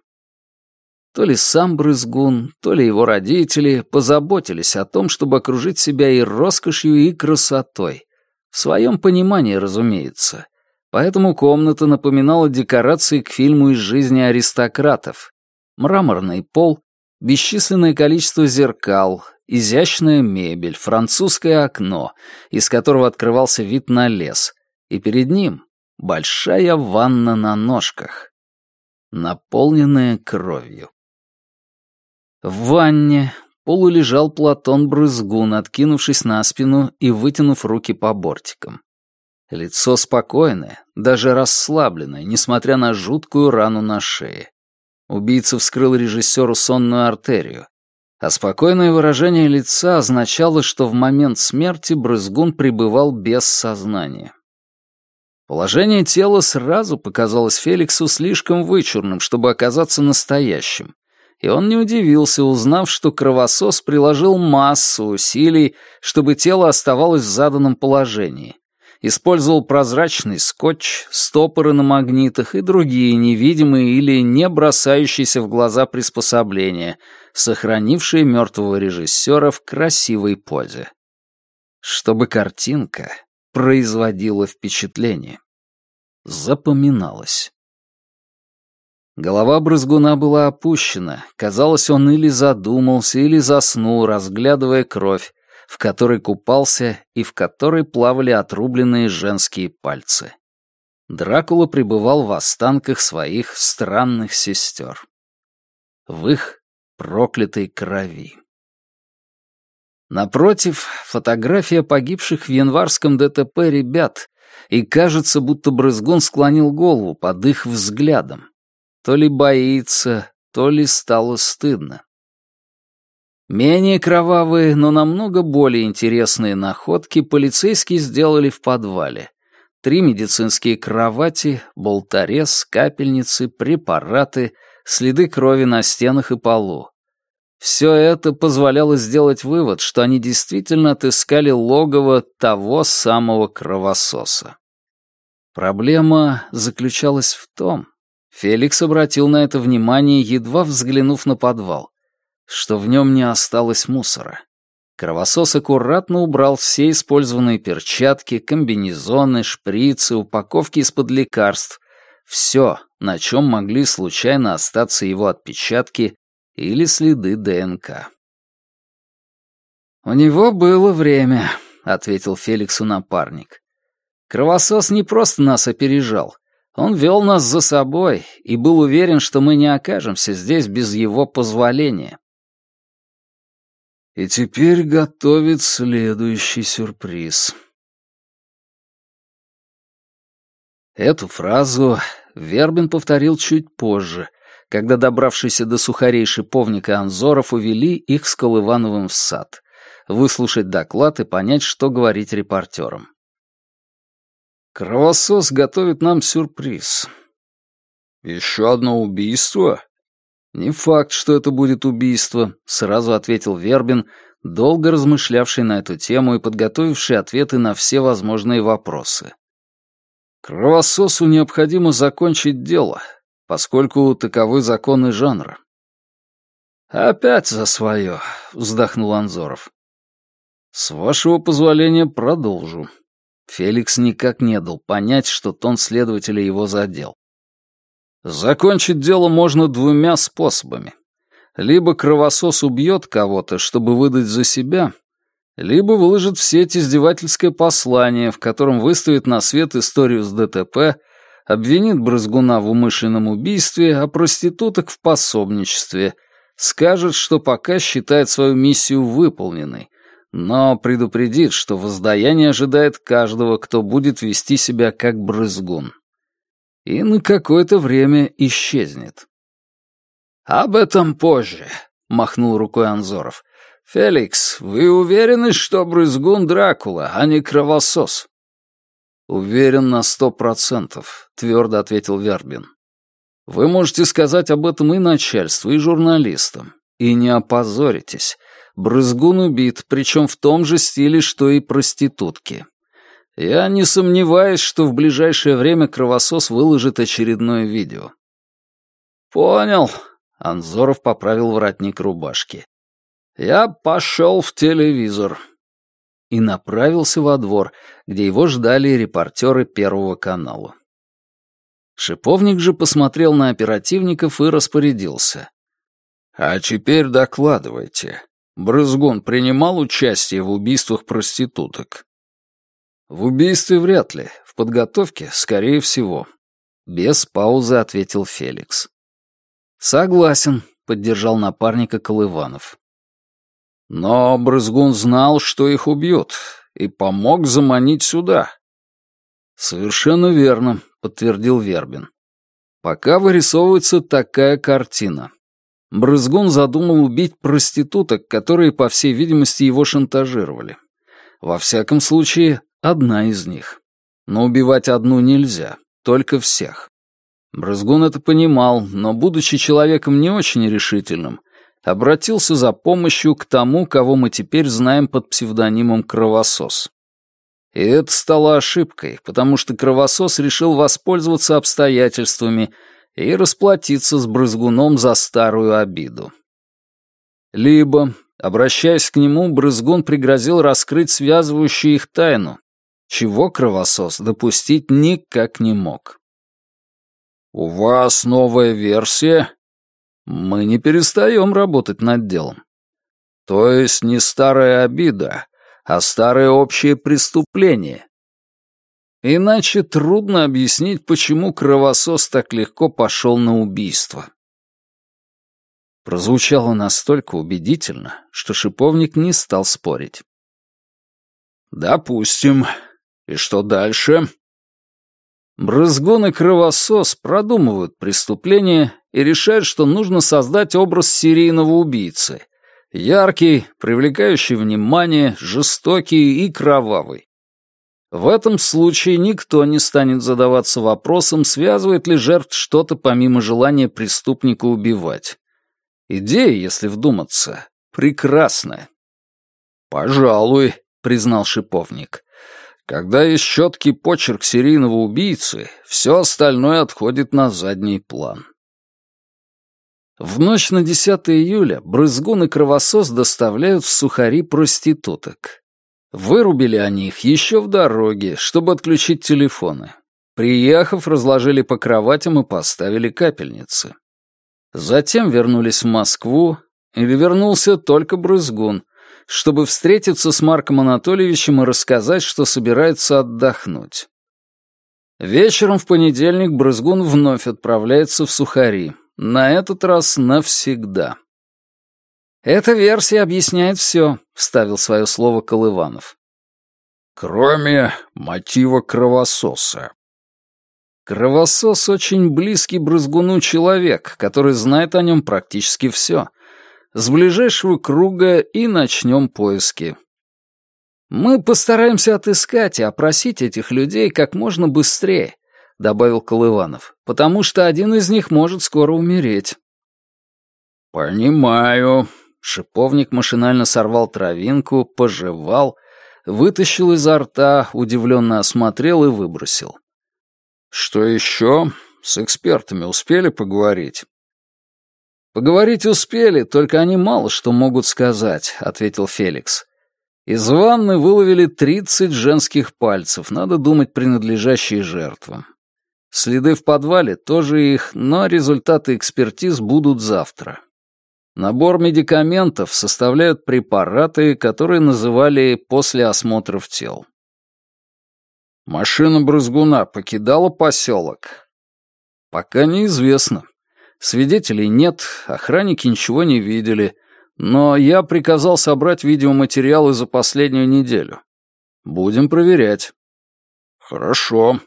То ли сам Брызгун, то ли его родители позаботились о том, чтобы окружить себя и роскошью, и красотой. В своем понимании, разумеется. Поэтому комната напоминала декорации к фильму из жизни аристократов. Мраморный пол, бесчисленное количество зеркал, изящная мебель, французское окно, из которого открывался вид на лес, и перед ним большая ванна на ножках, наполненная кровью. В ванне полулежал Платон Брызгун, откинувшись на спину и вытянув руки по бортикам. Лицо спокойное, даже расслабленное, несмотря на жуткую рану на шее. Убийца вскрыл режиссеру сонную артерию, а спокойное выражение лица означало, что в момент смерти брызгун пребывал без сознания. Положение тела сразу показалось Феликсу слишком вычурным, чтобы оказаться настоящим, и он не удивился, узнав, что кровосос приложил массу усилий, чтобы тело оставалось в заданном положении, использовал прозрачный скотч, стопоры на магнитах и другие невидимые или не бросающиеся в глаза приспособления, сохранившие мертвого режиссера в красивой позе. Чтобы картинка производила впечатление. Запоминалась. Голова брызгуна была опущена. Казалось, он или задумался, или заснул, разглядывая кровь, в которой купался и в которой плавали отрубленные женские пальцы. Дракула пребывал в останках своих странных сестер. В их проклятой крови. Напротив, фотография погибших в январском ДТП ребят, и кажется, будто Брызгун склонил голову под их взглядом. То ли боится, то ли стало стыдно. Менее кровавые, но намного более интересные находки полицейские сделали в подвале. Три медицинские кровати, болторез, капельницы, препараты, следы крови на стенах и полу. Все это позволяло сделать вывод, что они действительно отыскали логово того самого кровососа. Проблема заключалась в том, Феликс обратил на это внимание, едва взглянув на подвал, что в нем не осталось мусора. Кровосос аккуратно убрал все использованные перчатки, комбинезоны, шприцы, упаковки из-под лекарств, все, на чем могли случайно остаться его отпечатки или следы ДНК. «У него было время», — ответил Феликсу напарник. «Кровосос не просто нас опережал. Он вел нас за собой и был уверен, что мы не окажемся здесь без его позволения. И теперь готовит следующий сюрприз. Эту фразу Вербин повторил чуть позже, когда добравшиеся до сухарей шиповник Анзоров увели их с Колывановым в сад, выслушать доклад и понять, что говорить репортерам. «Кровосос готовит нам сюрприз. Еще одно убийство?» «Не факт, что это будет убийство», — сразу ответил Вербин, долго размышлявший на эту тему и подготовивший ответы на все возможные вопросы. «Кровососу необходимо закончить дело, поскольку таковы законы жанра. «Опять за свое», — вздохнул Анзоров. «С вашего позволения продолжу». Феликс никак не дал понять, что тон следователя его задел. «Закончить дело можно двумя способами. Либо кровосос убьет кого-то, чтобы выдать за себя, либо выложит в сеть издевательское послание, в котором выставит на свет историю с ДТП — обвинит брызгуна в умышленном убийстве, а проституток в пособничестве, скажет, что пока считает свою миссию выполненной, но предупредит, что воздаяние ожидает каждого, кто будет вести себя как брызгун. И на какое-то время исчезнет. «Об этом позже», — махнул рукой Анзоров. «Феликс, вы уверены, что брызгун Дракула, а не кровосос?» «Уверен на сто процентов», — твердо ответил Вербин. «Вы можете сказать об этом и начальству, и журналистам. И не опозоритесь. Брызгун убит, причем в том же стиле, что и проститутки. Я не сомневаюсь, что в ближайшее время кровосос выложит очередное видео». «Понял», — Анзоров поправил воротник рубашки. «Я пошел в телевизор и направился во двор, где его ждали репортеры Первого канала. Шиповник же посмотрел на оперативников и распорядился. «А теперь докладывайте. Брызгун принимал участие в убийствах проституток?» «В убийстве вряд ли. В подготовке, скорее всего». Без паузы ответил Феликс. «Согласен», — поддержал напарника Колыванов. Но Брызгун знал, что их убьют, и помог заманить сюда. «Совершенно верно», — подтвердил Вербин. «Пока вырисовывается такая картина. Брызгун задумал убить проституток, которые, по всей видимости, его шантажировали. Во всяком случае, одна из них. Но убивать одну нельзя, только всех. Брызгун это понимал, но, будучи человеком не очень решительным, обратился за помощью к тому, кого мы теперь знаем под псевдонимом Кровосос. И это стало ошибкой, потому что Кровосос решил воспользоваться обстоятельствами и расплатиться с Брызгуном за старую обиду. Либо, обращаясь к нему, Брызгун пригрозил раскрыть связывающую их тайну, чего Кровосос допустить никак не мог. «У вас новая версия?» Мы не перестаем работать над делом. То есть не старая обида, а старое общее преступление. Иначе трудно объяснить, почему кровосос так легко пошел на убийство. Прозвучало настолько убедительно, что шиповник не стал спорить. «Допустим. И что дальше?» Брызгун и кровосос продумывают преступление и решают, что нужно создать образ серийного убийцы. Яркий, привлекающий внимание, жестокий и кровавый. В этом случае никто не станет задаваться вопросом, связывает ли жертв что-то помимо желания преступника убивать. Идея, если вдуматься, прекрасная. «Пожалуй», — признал шиповник. Когда есть четкий почерк серийного убийцы, все остальное отходит на задний план. В ночь на 10 июля брызгун и кровосос доставляют в сухари проституток. Вырубили они их еще в дороге, чтобы отключить телефоны. Приехав, разложили по кроватям и поставили капельницы. Затем вернулись в Москву, или вернулся только брызгун, чтобы встретиться с Марком Анатольевичем и рассказать, что собирается отдохнуть. Вечером в понедельник Брызгун вновь отправляется в Сухари, на этот раз навсегда. «Эта версия объясняет все», — вставил свое слово Колыванов. «Кроме мотива кровососа», Кровосос очень близкий брызгуну человек, который знает о нем практически все. С ближайшего круга и начнем поиски. Мы постараемся отыскать и опросить этих людей как можно быстрее, добавил Колыванов, потому что один из них может скоро умереть. Понимаю. Шиповник машинально сорвал травинку, пожевал, вытащил изо рта, удивленно осмотрел и выбросил. «Что еще? С экспертами успели поговорить?» «Поговорить успели, только они мало что могут сказать», — ответил Феликс. «Из ванны выловили тридцать женских пальцев, надо думать, принадлежащие жертвам. Следы в подвале тоже их, но результаты экспертиз будут завтра. Набор медикаментов составляют препараты, которые называли после осмотров тел. Машина Брызгуна покидала поселок? Пока неизвестно. Свидетелей нет, охранники ничего не видели, но я приказал собрать видеоматериалы за последнюю неделю. Будем проверять. Хорошо.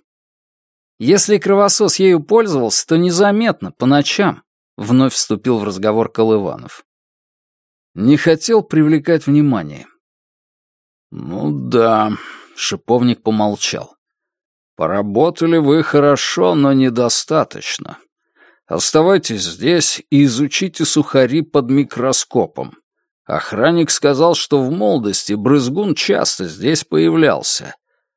Если кровосос ею пользовался, то незаметно, по ночам, вновь вступил в разговор Колыванов. Не хотел привлекать внимание. Ну да, Шиповник помолчал. «Поработали вы хорошо, но недостаточно. Оставайтесь здесь и изучите сухари под микроскопом. Охранник сказал, что в молодости брызгун часто здесь появлялся.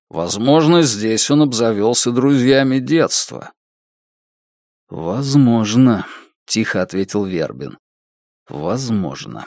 Возможно, здесь он обзавелся друзьями детства». «Возможно», — тихо ответил Вербин. «Возможно».